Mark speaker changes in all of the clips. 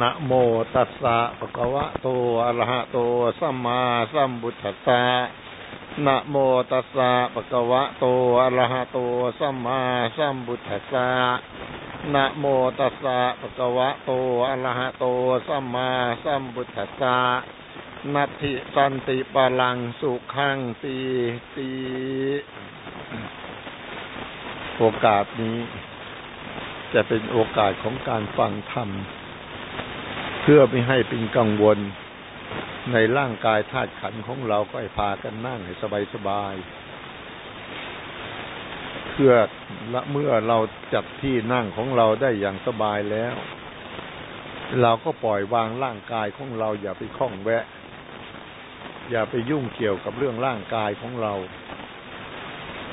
Speaker 1: นะโมตัสสะภะคะวะโตอะระหะโตสัมมาสัมพุทธัสสะนะโมตัสสะภะคะวะโตอะระหะโตสัมมาสัมพุทธัสสะนะโมตัสสะภะคะวะโตอะระหะโตสัมมาสัมพุทธัสสะนัตถิสันติปาลังสุขังตีตีโอกาสนี้ จะเป็นโอกาสของการฟังธรรม พื่อไม่ให้เป็นกังวลในร่างกายธาตุขันของเราก็ให้พากันนั่งให้สบายๆเพื่อละเมื่อเราจัดที่นั่งของเราได้อย่างสบายแล้ว เราก็ปล่อยวางร่างกายของเรา อย่าไปคล้องแวะ อย่าไปยุ่งเกี่ยวกับเรื่องร่างกายของเรา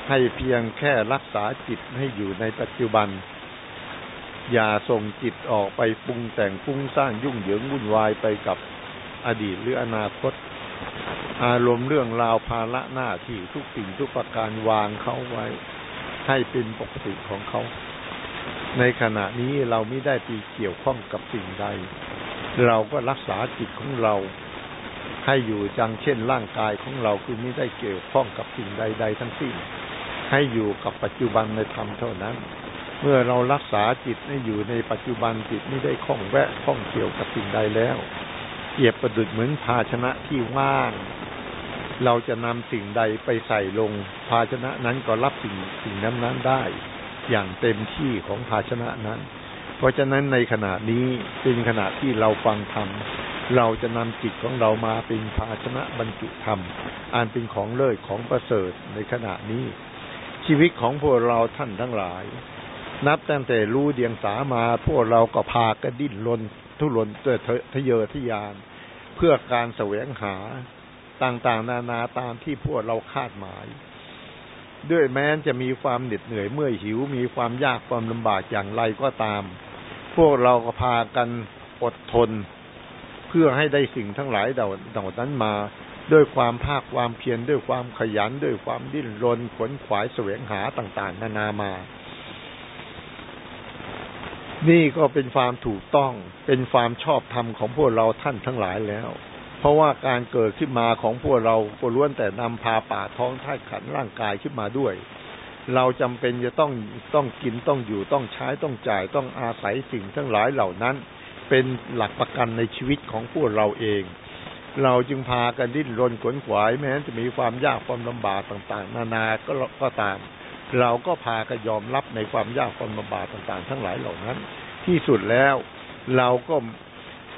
Speaker 1: ให้เพียงแค่รักษาจิตให้อยู่ในปัจจุบัน อย่าส่งจิตออกไปปรุงแต่งฟุ้งซ่านยุ่งเหยิงวุ่นวายไปกับอดีตหรืออนาคต อารมณ์เรื่องราวภาระหน้าที่ทุกสิ่งทุกประการวางเขาไว้ ให้เป็นปกติของเขา ในขณะนี้เราไม่ได้ไปเกี่ยวข้องกับสิ่งใด เราก็รักษาจิตของเราให้อยู่จังเช่นร่างกายของเราคือไม่ได้เกี่ยวข้องกับสิ่งใด ๆ ทั้งสิ้น ให้อยู่กับปัจจุบันในธรรมเท่านั้น มื่อเรารักษาจิตให้อยู่ในปัจจุบันจิตไม่ได้ข้องแวะข้องเกี่ยวกับสิ่งใดแล้วเปรียบประดุจเหมือนภาชนะที่ว่าง เราจะนำสิ่งใดไปใส่ลง ภาชนะนั้นก็รับสิ่งสิ่งนั้นนั้นได้ อย่างเต็มที่ของภาชนะนั้น เพราะฉะนั้นในขณะนี้เป็นขณะที่เราฟังธรรมเราจะนำจิตของเรามาเป็นภาชนะบรรจุธรรมอันเป็นของเลิศของประเสริฐในขณะนี้ ชีวิตของพวกเราท่านทั้งหลาย นับตั้งแต่รู้เดียงสามา พวกเราก็พากระดิ้นรนทุรนเกิดทะเยอทะยาน เพื่อการแสวงหาต่างๆ นานาตามที่พวกเราคาดหมาย ด้วยแม้จะมีความเหน็ดเหนื่อยเมื่อยหิวมีความยากความลำบากอย่างไรก็ตาม พวกเราก็พากันอดทน เพื่อให้ได้สิ่งทั้งหลายเหล่านั้นมาด้วยความภาคความเพียรด้วยความขยันด้วยความดิ้นรนขวนขวายแสวงหาต่าง ๆ นานามา นี่ก็เป็นความถูกต้อง เป็นความชอบธรรมของพวกเราท่านทั้งหลายแล้ว เพราะว่าการเกิดขึ้นมาของพวกเราก็ล้วนแต่นำพาป่าท้องท่าขันร่างกายขึ้นมาด้วย เราจำเป็นจะต้องต้องกินต้องอยู่ต้องใช้ต้องจ่ายต้องอาศัยสิ่งทั้งหลายเหล่านั้น เป็นหลักประกันในชีวิตของพวกเราเอง เราจึงพากันดิ้นรนขวนขวายแม้จะมีความยากความลำบากต่าง ๆ นานาก็ก็ตาม เราก็พากันยอมรับในความยากความลำบากต่างๆ ทั้งหลายเหล่านั้น ที่สุดแล้วเราก็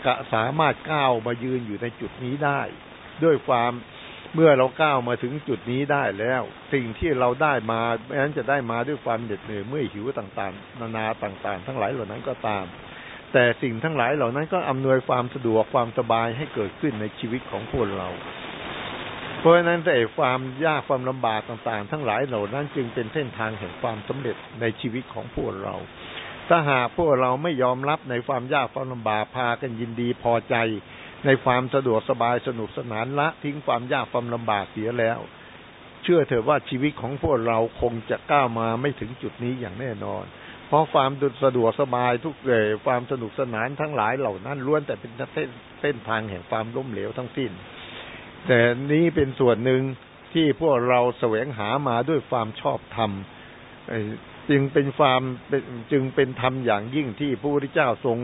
Speaker 1: กสามารถก้าวมายืนอยู่ในจุดนี้ได้ ด้วยความเมื่อเราก้าวมาถึงจุดนี้ได้แล้ว สิ่งที่เราได้มาแม้นจะได้มาด้วยความเหน็ดเหนื่อยเมื่อหิวต่างๆ นานาต่างๆ ทั้งหลายเหล่านั้นก็ตาม แต่สิ่งทั้งหลายเหล่านั้นก็อำนวยความสะดวกความสบายให้เกิดขึ้นในชีวิตของพวกเรา ราะฉะนั้นแต่ความยากความลำบากต่าง ๆ ทั้งหลายเหล่านั้นจึงเป็นเส้นทางแห่งความสำเร็จในชีวิตของพวกเรา ถ้าหากพวกเราไม่ยอมรับในความยากความลำบากพากันยินดีพอใจ ในความสะดวกสบายสนุกสนานละทิ้งความยากความลำบากเสียแล้ว เชื่อเถอะว่าชีวิตของพวกเราคงจะก้าวมาไม่ถึงจุดนี้อย่างแน่นอนเพราะความดุสะดวกสบายทุกเรื่องความสนุกสนานทั้งหลายเหล่านั้นล้วนแต่เป็นเส้นทางแห่งความล้มเหลวทั้งสิ้น แต่นี้เป็นส่วนหนึ่งที่พวกเราแสวงหามาด้วยความชอบธรรมจึงเป็นความจึงเป็นธรรมอย่างยิ่งที่พระพุทธเจ้าทรง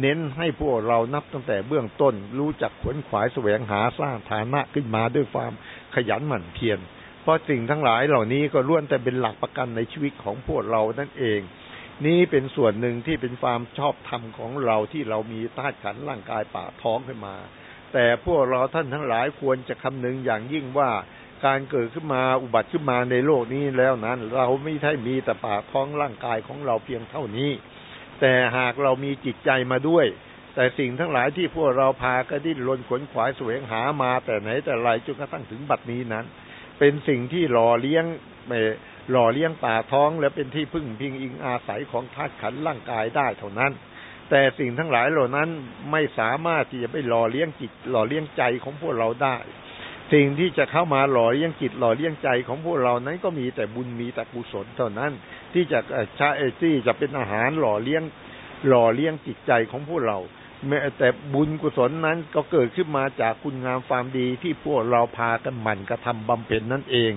Speaker 1: เน้นให้พวกเรานับตั้งแต่เบื้องต้น รู้จักขวนขวายแสวงหาสร้างฐานะขึ้นมาด้วยความขยันหมั่นเพียรเพราะสิ่งทั้งหลายเหล่านี้ก็ล้วนแต่เป็นหลักประกันในชีวิตของพวกเรานั่นเอง นี้เป็นส่วนหนึ่งที่เป็นความชอบธรรมของเราที่เรามีธาตุขันร่างกายป่าท้องขึ้นมา แต่พวกเราท่านทั้งหลายควรจะคำนึงอย่างยิ่งว่าการเกิดขึ้นมาอุบัติขึ้นมาในโลกนี้แล้วนั้น เราไม่ใช่มีแต่ปากท้องร่างกายของเราเพียงเท่านี้ แต่หากเรามีจิตใจมาด้วย แต่สิ่งทั้งหลายที่พวกเราพากระดิ้นรนขวนขวายแสวงหามาแต่ไหนแต่ไรจนกระทั่งถึงบัดนี้นั้น เป็นสิ่งที่หล่อเลี้ยงหล่อเลี้ยงป่าท้องและเป็นที่พึ่งพิงอิงอาศัยของธาตุขันร่างกายได้เท่านั้น แต่สิ่งทั้งหลายเหล่านั้นไม่สามารถที่จะไปหล่อเลี้ยงจิต หล่อเลี้ยงใจของพวกเราได้ สิ่งที่จะเข้ามาหล่อเลี้ยงจิตหล่อเลี้ยงใจของพวกเรานั้นก็มีแต่บุญมีแต่กุศลเท่านั้น ที่จะใช้ที่จะเป็นอาหารหล่อเลี้ยงหล่อเลี้ยงจิตใจของพวกเราแต่บุญกุศลนั้นก็เกิดขึ้นมาจากคุณงามความดีที่พวกเราพากันหมั่นกระทำบำเพ็ญนั่นเอง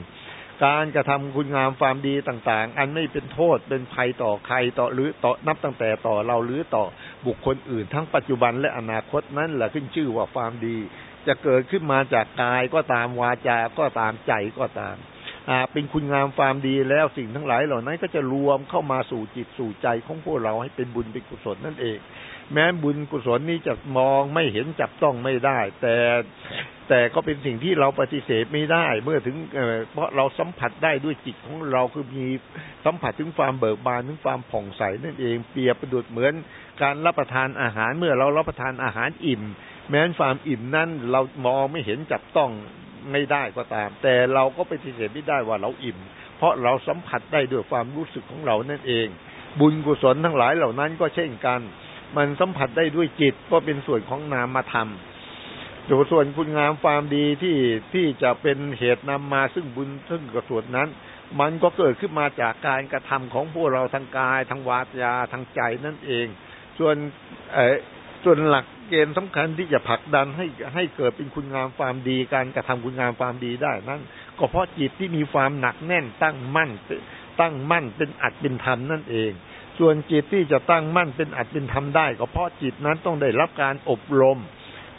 Speaker 1: การกระทำคุณงามความดีต่างๆ อันไม่เป็นโทษเป็นภัยต่อใครต่อหรือต่อนับตั้งแต่ต่อเราหรือต่อบุคคลอื่น ทั้งปัจจุบันและอนาคตนั่นแหละขึ้นชื่อว่าความดี จะเกิดขึ้นมาจากกายก็ตามวาจาก็ตามใจก็ตามอาเป็นคุณงามความดีแล้วสิ่งทั้งหลายเหล่านั้นก็จะรวมเข้ามาสู่จิตสู่ใจของพวกเราให้เป็นบุญเป็นกุศลนั่นเอง แม้บุญกุศลนี้จะมองไม่เห็นจับต้องไม่ได้ แต่แต่ก็เป็นสิ่งที่เราปฏิเสธไม่ได้ เมื่อถึงเพราะเราสัมผัสได้ด้วยจิตของเราคือมีสัมผัสถึงความเบิกบานถึงความผ่องใสนั่นเองเปรียบประดุดเหมือนการรับประทานอาหารเมื่อเรารับประทานอาหารอิ่ม แม้นความอิ่มนั้นเรามองไม่เห็นจับต้องไม่ได้ก็ตาม แต่เราก็ปฏิเสธไม่ได้ว่าเราอิ่ม เพราะเราสัมผัสได้ด้วยความรู้สึกของเรานั่นเอง บุญกุศลทั้งหลายเหล่านั้นก็เช่นกัน มันสัมผัสได้ด้วยจิตก็เป็นส่วนของนามธรรมส่วนคุณงามความดีที่ที่จะเป็นเหตุนำมาซึ่งบุญซึ่งกุศลนั้น มันก็เกิดขึ้นมาจากการกระทำของพวกเราทางกายทางวาจาทางใจนั่นเอง ส่วนเอส่วนหลักเกณฑ์สำคัญที่จะผลักดันให้ให้เกิดเป็นคุณงามความดี การกระทำคุณงามความดีได้นั้นก็เพราะจิตที่มีความหนักแน่นตั้งมั่นตั้งมั่นเป็นอัดเป็นธรรมนั่นเอง ส่วนจิตที่จะตั้งมั่นเป็นอัดเป็นธรรมได้ ก็เพราะจิตนั้นต้องได้รับการอบรม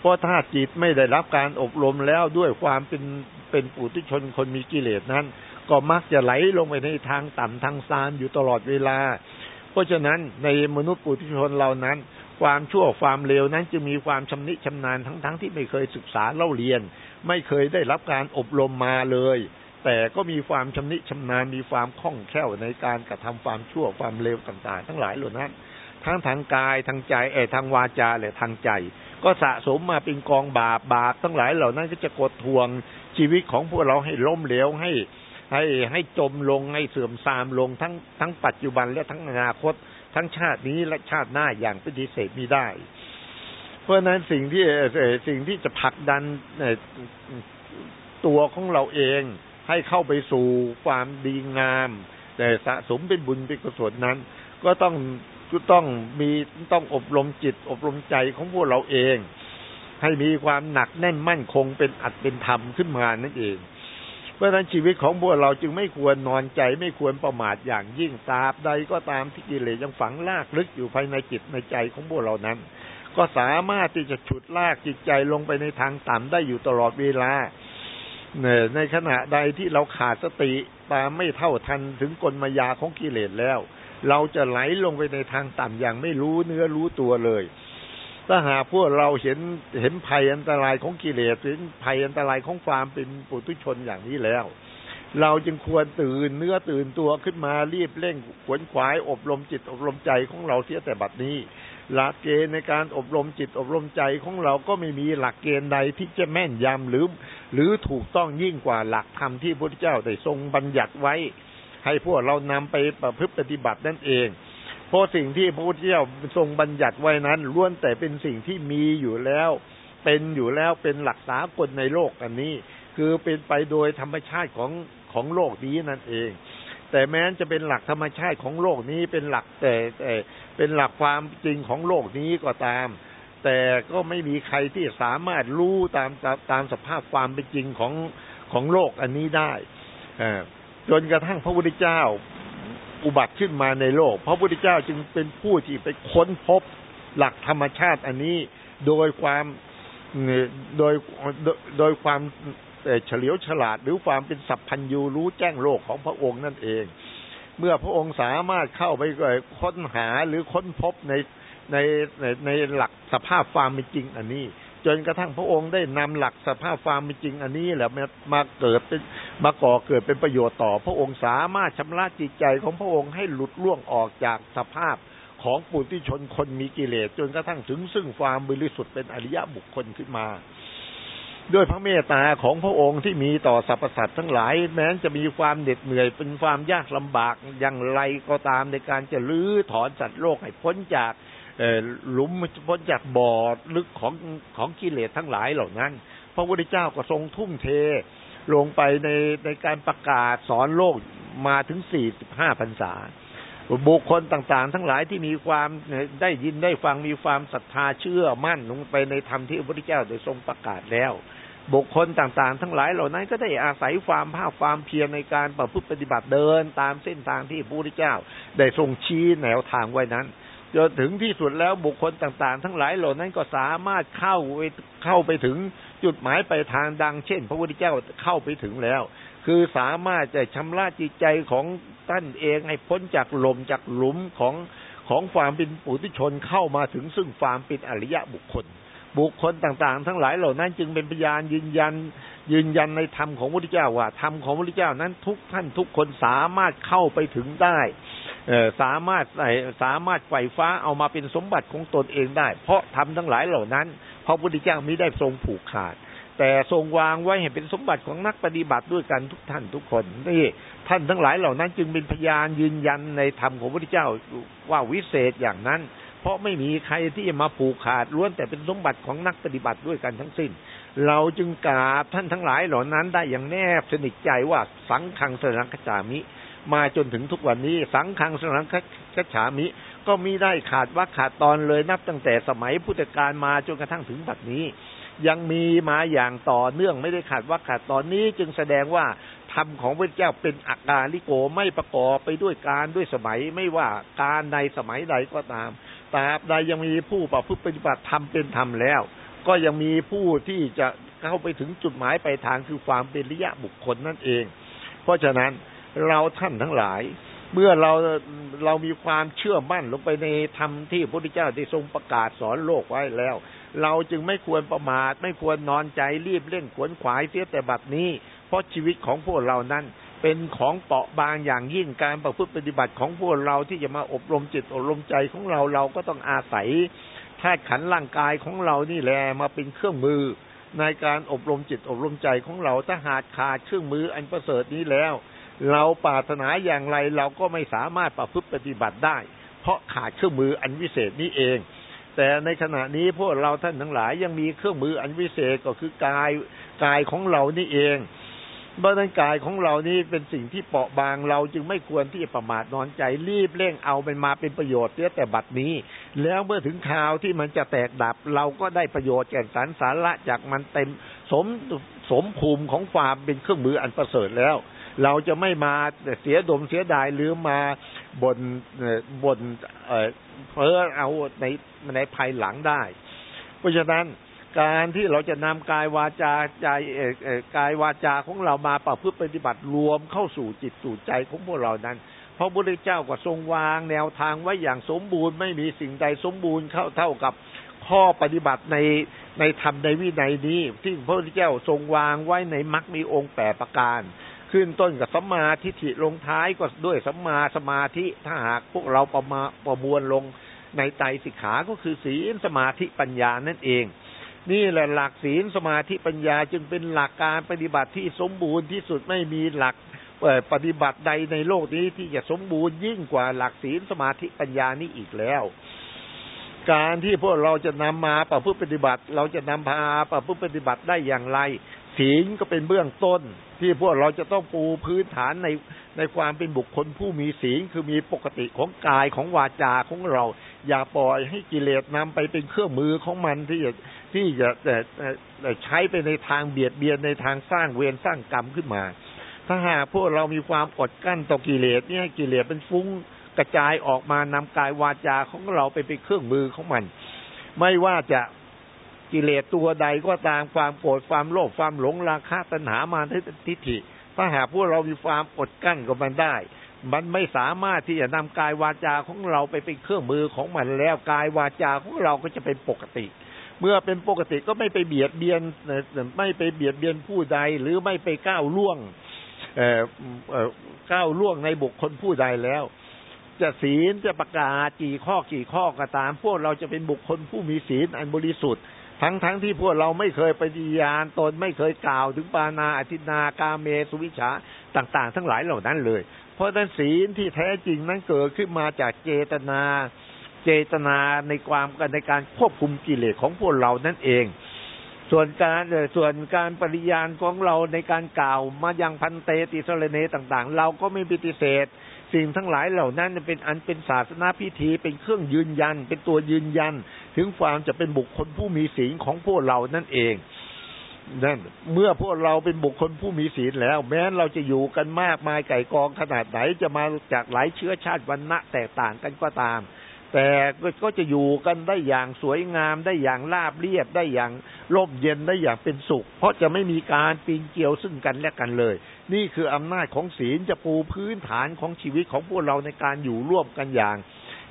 Speaker 1: เพราะถ้าจิตไม่ได้รับการอบรมแล้วด้วยความเป็นเป็นปุถุชนคนมีกิเลสนั้น ก็มักจะไหลลงไปในทางต่ำทางซานอยู่ตลอดเวลา เพราะฉะนั้นในมนุษย์ปุถุชนเรานั้น ความชั่วความเลวนั้นจึงมีความชำนิชำนาญทั้งๆทที่ไม่เคยศึกษาเล่าเรียน ไม่เคยได้รับการอบรมมาเลย แต่ก็มีความชำนิชำนาญมีความคล่องแคล่วในการกระทำความชั่วความเลวต่าง ๆ ทั้งหลายเหล่านั้นทั้งทางกายทางใจเอทางวาจาและทางใจ ก็สะสมมาเป็นกองบาปบาปทั้งหลายเหล่านั้นก็จะกดทวงชีวิตของพวกเราให้ล้มเหลวให้ให้ให้จมลงให้เสื่อมทรามลงทั้งทั้งปัจจุบันและทั้งอนาคต ทั้งชาตินี้และชาติหน้าอย่างปฏิเสธไม่ได้ เพราะนั้นสิ่งที่สิ่งที่จะผลักดันตัวของเราเอง ให้เข้าไปสู่ความดีงาม แต่สะสมเป็นบุญเป็นกุศลนั้น ก็ต้องก็ต้องมีต้องอบรมจิต อบรมใจของพวกเราเอง ให้มีความหนักแน่นมั่นคงเป็นอัตเป็นธรรมขึ้นมานั่นเอง เพราะฉะนั้นชีวิตของพวกเราจึงไม่ควรนอนใจไม่ควรประมาทอย่างยิ่งตราบใดก็ตามที่กิเลสยังฝังลากลึกอยู่ภายในจิตในใจของพวกเรานั้น ก็สามารถที่จะฉุดลากจิตใจลงไปในทางต่ำได้อยู่ตลอดเวลา ในขณะใดที่เราขาดสติตามไม่เท่าทันถึงกลมายาของกิเลสแล้ว เราจะไหลลงไปในทางต่ำอย่างไม่รู้เนื้อรู้ตัวเลย ถ้าหากพวกเราเห็นเห็นภัยอันตรายของกิเลสเห็นภัยอันตรายของความเป็นปุถุชนอย่างนี้แล้ว เราจึงควรตื่นเนื้อตื่นตัวขึ้นมารีบเร่งขวนขวายอบรมจิตอบรมใจของเราเสียแต่บัดนี้ หลักเกณฑ์ในการอบรมจิตอบรมใจของเราก็ไม่มีหลักเกณฑ์ใดที่จะแม่นยำหรือ หรือถูกต้องยิ่งกว่าหลักธรรมที่พระพุทธเจ้าได้ทรงบัญญัติไว้ ให้พวกเรานำไปประพฤติปฏิบัตินั่นเอง เพราะสิ่งที่พระพุทธเจ้าทรงบัญญัติไว้นั้นล้วนแต่เป็นสิ่งที่มีอยู่แล้ว เป็นอยู่แล้วเป็นหลักสากลในโลกอันนี้ คือเป็นไปโดยธรรมชาติของของโลกนี้นั่นเอง แต่แม้จะเป็นหลักธรรมชาติของโลกนี้เป็นหลักแต่แต่เป็นหลักความจริงของโลกนี้ก็ตาม แต่ก็ไม่มีใครที่สามารถรู้ตามตามสภาพความเป็นจริงของของโลกอันนี้ได้จนกระทั่งพระพุทธเจ้าอุบัติขึ้นมาในโลก พระพุทธเจ้าจึงเป็นผู้ที่ไปค้นพบหลักธรรมชาติอันนี้โดยความโดยโดยความ เฉลียวฉลาดหรือความเป็นสัพพัญญูรู้แจ้งโลกของพระองค์นั่นเอง เมื่อพระองค์สามารถเข้าไปค้นหาหรือค้นพบในในในในหลักสภาพความเป็นจริง อันนี้ จนกระทั่งพระองค์ได้นำหลักสภาพความเป็นจริง อันนี้แหละมาเกิดเป็นมาก่อเกิดเป็นประโยชน์ต่อ พระองค์สามารถชำระจิตใจของพระองค์ให้หลุดล่วงออกจากสภาพของปุถุชนคนมีกิเลสจนกระทั่งถึงซึ่งความบริสุทธิ์เป็นอริยะบุคคลขึ้นมา ด้วยพระเมตตาของพระองค์ที่มีต่อสรรพสัตว์ทั้งหลาย แม้จะมีความเหน็ดเหนื่อยเป็นความยากลำบากอย่างไรก็ตามในการจะลื้อถอนสัตว์โลกให้พ้นจากหลุมพ้นจากบ่อลึกของของกิเลสทั้งหลายเหล่านั้น พระพุทธเจ้าก็ทรงทุ่มเทลงไปในในการประกาศสอนโลกมาถึงสี่สิบห้าพรรษา บุคคลต่างๆ ทั้งหลายที่มีความได้ยินได้ฟังมีความศรัทธาเชื่อมั่นลงไปในธรรมที่พระพุทธเจ้าได้ทรงประกาศแล้ว บุคคลต่างๆ ทั้งหลายเหล่านั้นก็ได้อาศัยความภาคความเพียรในการประพฤติปฏิบัติเดิน ตามเส้นทางที่พระพุทธเจ้า ได้ทรงชี้แนวทางไว้นั้นจนถึงที่สุดแล้วบุคคลต่างๆ ทั้งหลายเหล่านั้นก็สามารถเข้าไปเข้าไปถึงจุดหมายไปทางดัง เช่น พระพุทธเจ้าเข้าไปถึงแล้ว คือสามารถจะชำระจิตใจของท่านเองให้พ้นจากลมจากหลุมของของความเป็นปุถุชนเข้ามาถึงซึ่งความเป็นอริยะบุคคล บุคคลต่างๆ ทั้งหลายเหล่านั้นจึงเป็นพยานยืนยัน ยืนยันในธรรมของพระพุทธเจ้าว่าธรรมของพระพุทธเจ้านั้นทุกท่านทุกคนสามารถเข้าไปถึงได้สามารถสามารถไฟฟ้าเอามาเป็นสมบัติของตนเองได้ เพราะทำทั้งหลายเหล่านั้นพระพุทธเจ้ามิได้ทรงผูกขาด แต่ทรงวางไว้ให้เป็นสมบัติของนักปฏิบัติด้วยกันทุกท่านทุกคนนี่ท่านทั้งหลายเหล่านั้น จึงเป็นพยานยืนยันในธรรมของพระพุทธเจ้าว่าวิเศษอย่างนั้น ราะไม่มีใครที่จะมาผูกขาดล้วนแต่เป็นสมบัติของนักปฏิบัติด้วยกันทั้งสิ้น เราจึงกราบท่านทั้งหลายเหล่านั้นได้อย่างแนบสนิทใจว่าสังขังสนังขจามิ มาจนถึงทุกวันนี้ สังฆังสนังคจฉามิ ก็มีได้ขาดว่าขาดตอนเลยนับตั้งแต่สมัยพุทธกาลมาจนกระทั่งถึงบัดนี้ ยังมีมาอย่างต่อเนื่องไม่ได้ขาดว่าขาดตอนนี้จึงแสดงว่าธรรมของพระเจ้าเป็นอาการลิโกไม่ประกอบไปด้วยการด้วยสมัยไม่ว่าการในสมัยใดก็ตาม ตราบใดยังมีผู้ประพฤติปฏิบัติธรรมเป็นธรรมแล้ว ก็ยังมีผู้ที่จะเข้าไปถึงจุดหมายไปทางคือความเป็นริยะบุคคลนั่นเอง เพราะฉะนั้นเราท่านทั้งหลาย เมื่อเราเรามีความเชื่อมั่นลงไปในธรรมที่พระพุทธเจ้าได้ทรงประกาศสอนโลกไว้แล้ว เราจึงไม่ควรประมาทไม่ควรนอนใจรีบเล่นขวนขวายเสียแต่บัดนี้ เพราะชีวิตของพวกเรานั้น เป็นของเปราะบางอย่างยิ่งการประพฤติปฏิบัติของพวกเราที่จะมาอบรมจิตอบรมใจของเราเราก็ต้องอาศัยธาตุขันร่างกายของเรานี่แหละมาเป็นเครื่องมือ ในการอบรมจิตอบรมใจของเราถ้าหากขาดเครื่องมืออันประเสริฐนี้แล้ว เราปรารถนาอย่างไรเราก็ไม่สามารถประพฤติปฏิบัติได้ เพราะขาดเครื่องมืออันวิเศษนี้เอง แต่ในขณะนี้พวกเราท่านทั้งหลายยังมีเครื่องมืออันวิเศษก็คือกายกายของเรานี่เอง เพราะนั้นกายของเรานี่เป็นสิ่งที่เปราะบางเราจึงไม่ควรที่จะประมาทนอนใจรีบเร่งเอามันมาเป็นประโยชน์เสียแต่บัดนี้ แล้วเมื่อถึงคราวที่มันจะแตกดับ เราก็ได้ประโยชน์แก่สารสาระจากมันเต็มสมสมภูมิของความเป็นเครื่องมืออันประเสริฐแล้ว เราจะไม่มาเสียดมเสียดายหรือมาบนบนเพ้อเอาในในภายหลังได้ เพราะฉะนั้น การที่เราจะนำกายวาจาใจกายวาจาของเรามาประพฤติปฏิบัติรวมเข้าสู่จิตสู่ใจของพวกเรานั้นพระพุทธเจ้าก็ทรงวางแนวทางไว้อย่างสมบูรณ์ไม่มีสิ่งใดสมบูรณ์เข้าเท่ากับข้อปฏิบัติในในธรรมในวินัยนี้ ที่พระพุทธเจ้าทรงวางไว้ในมรรคมีองค์แปดประการ ขึ้นต้นกับสัมมาทิฏฐิลงท้ายก็ด้วยสัมมาสมาธิถ้าหากพวกเราประมาประมวลลงในใจสิกขาก็คือศีลสมาธิปัญญานั่นเอง นี่แหละหลักศีลสมาธิปัญญาจึงเป็นหลักการปฏิบัติที่สมบูรณ์ที่สุดไม่มีหลักปฏิบัติใดในโลกนี้ที่จะสมบูรณ์ยิ่งกว่าหลักศีลสมาธิปัญญานี้อีกแล้ว การที่พวกเราจะนำมาประพฤติปฏิบัติ เราจะนำพาประพฤติปฏิบัติได้อย่างไร ศีลก็เป็นเบื้องต้น ที่พวกเราจะต้องปูพื้นฐานในในความเป็นบุคคลผู้มีศีลคือมีปกติของกายของวาจาของเรา อย่าปล่อยให้กิเลสนำไปเป็นเครื่องมือของมันที่จะที่จะแต่ใช้ไปในทางเบียดเบียนในทางสร้างเวรสร้างกรรมขึ้นมา ถ้าหากพวกเรามีความอดกั้นต่อกิเลสเนี่ยกิเลสเป็นฟุ้งกระจายออกมานำกายวาจาของเราไปเป็นเครื่องมือของมัน ไม่ว่าจะ กิเลสตัวใดก็ตามความโกรธความโลภความหลงราคะตัณหามาทิฏฐิ ถ้าหากพวกเรามีความอดกั้นกับมันได้ มันไม่สามารถที่จะนำกายวาจาของเราไปเป็นเครื่องมือของมันแล้วกายวาจาของเราก็จะเป็นปกติ เมื่อเป็นปกติก็ไม่ไปเบียดเบียนไม่ไปเบียดเบียนผู้ใดหรือไม่ไปก้าวล่วงก้าวล่วงในบุคคลผู้ใดแล้ว จะศีลจะประกาศกี่ข้อกี่ข้อก็ตาม พวกเราจะเป็นบุคคลผู้มีศีลอันบริสุทธิ์ ทั้งทั้งที่พวกเราไม่เคยปฏิญาณตนไม่เคยกล่าวถึงปานาอธินากาเมสุวิชาต่างๆ ทั้งหลายเหล่านั้นเลย เพราะนั้นศีลที่แท้จริงนั้นเกิดขึ้นมาจากเจตนา เจตนาในความกในการควบคุมกิเลสของพวกเรานั่นเอง ส่วนการส่วนการปฏิญาณของเราในการกล่าวมะยังภันเตติสะระเณต่าง ๆ เราก็ไม่ปฏิเสธ สิ่งทั้งหลายเหล่านั้นเป็นอันเป็นศาสนพิธี เป็นเครื่องยืนยัน เป็นตัวยืนยัน ถึงความจะเป็นบุคคลผู้มีศีลของพวกเรานั่นเองนั่นเมื่อพวกเราเป็นบุคคลผู้มีศีลแล้ว แม้เราจะอยู่กันมากมายก่ายกองขนาดไหนจะมาจากหลายเชื้อชาติวันณะแตกต่างกันก็ตาม แต่ก็จะอยู่กันได้อย่างสวยงามได้อย่างราบเรียบได้อย่างร่มเย็นได้อย่างเป็นสุข เพราะจะไม่มีการปีนเกี่ยวซึ่งกันและกันเลย นี่คืออำนาจของศีลจะปูพื้นฐานของชีวิตของพวกเราในการอยู่ร่วมกันอย่าง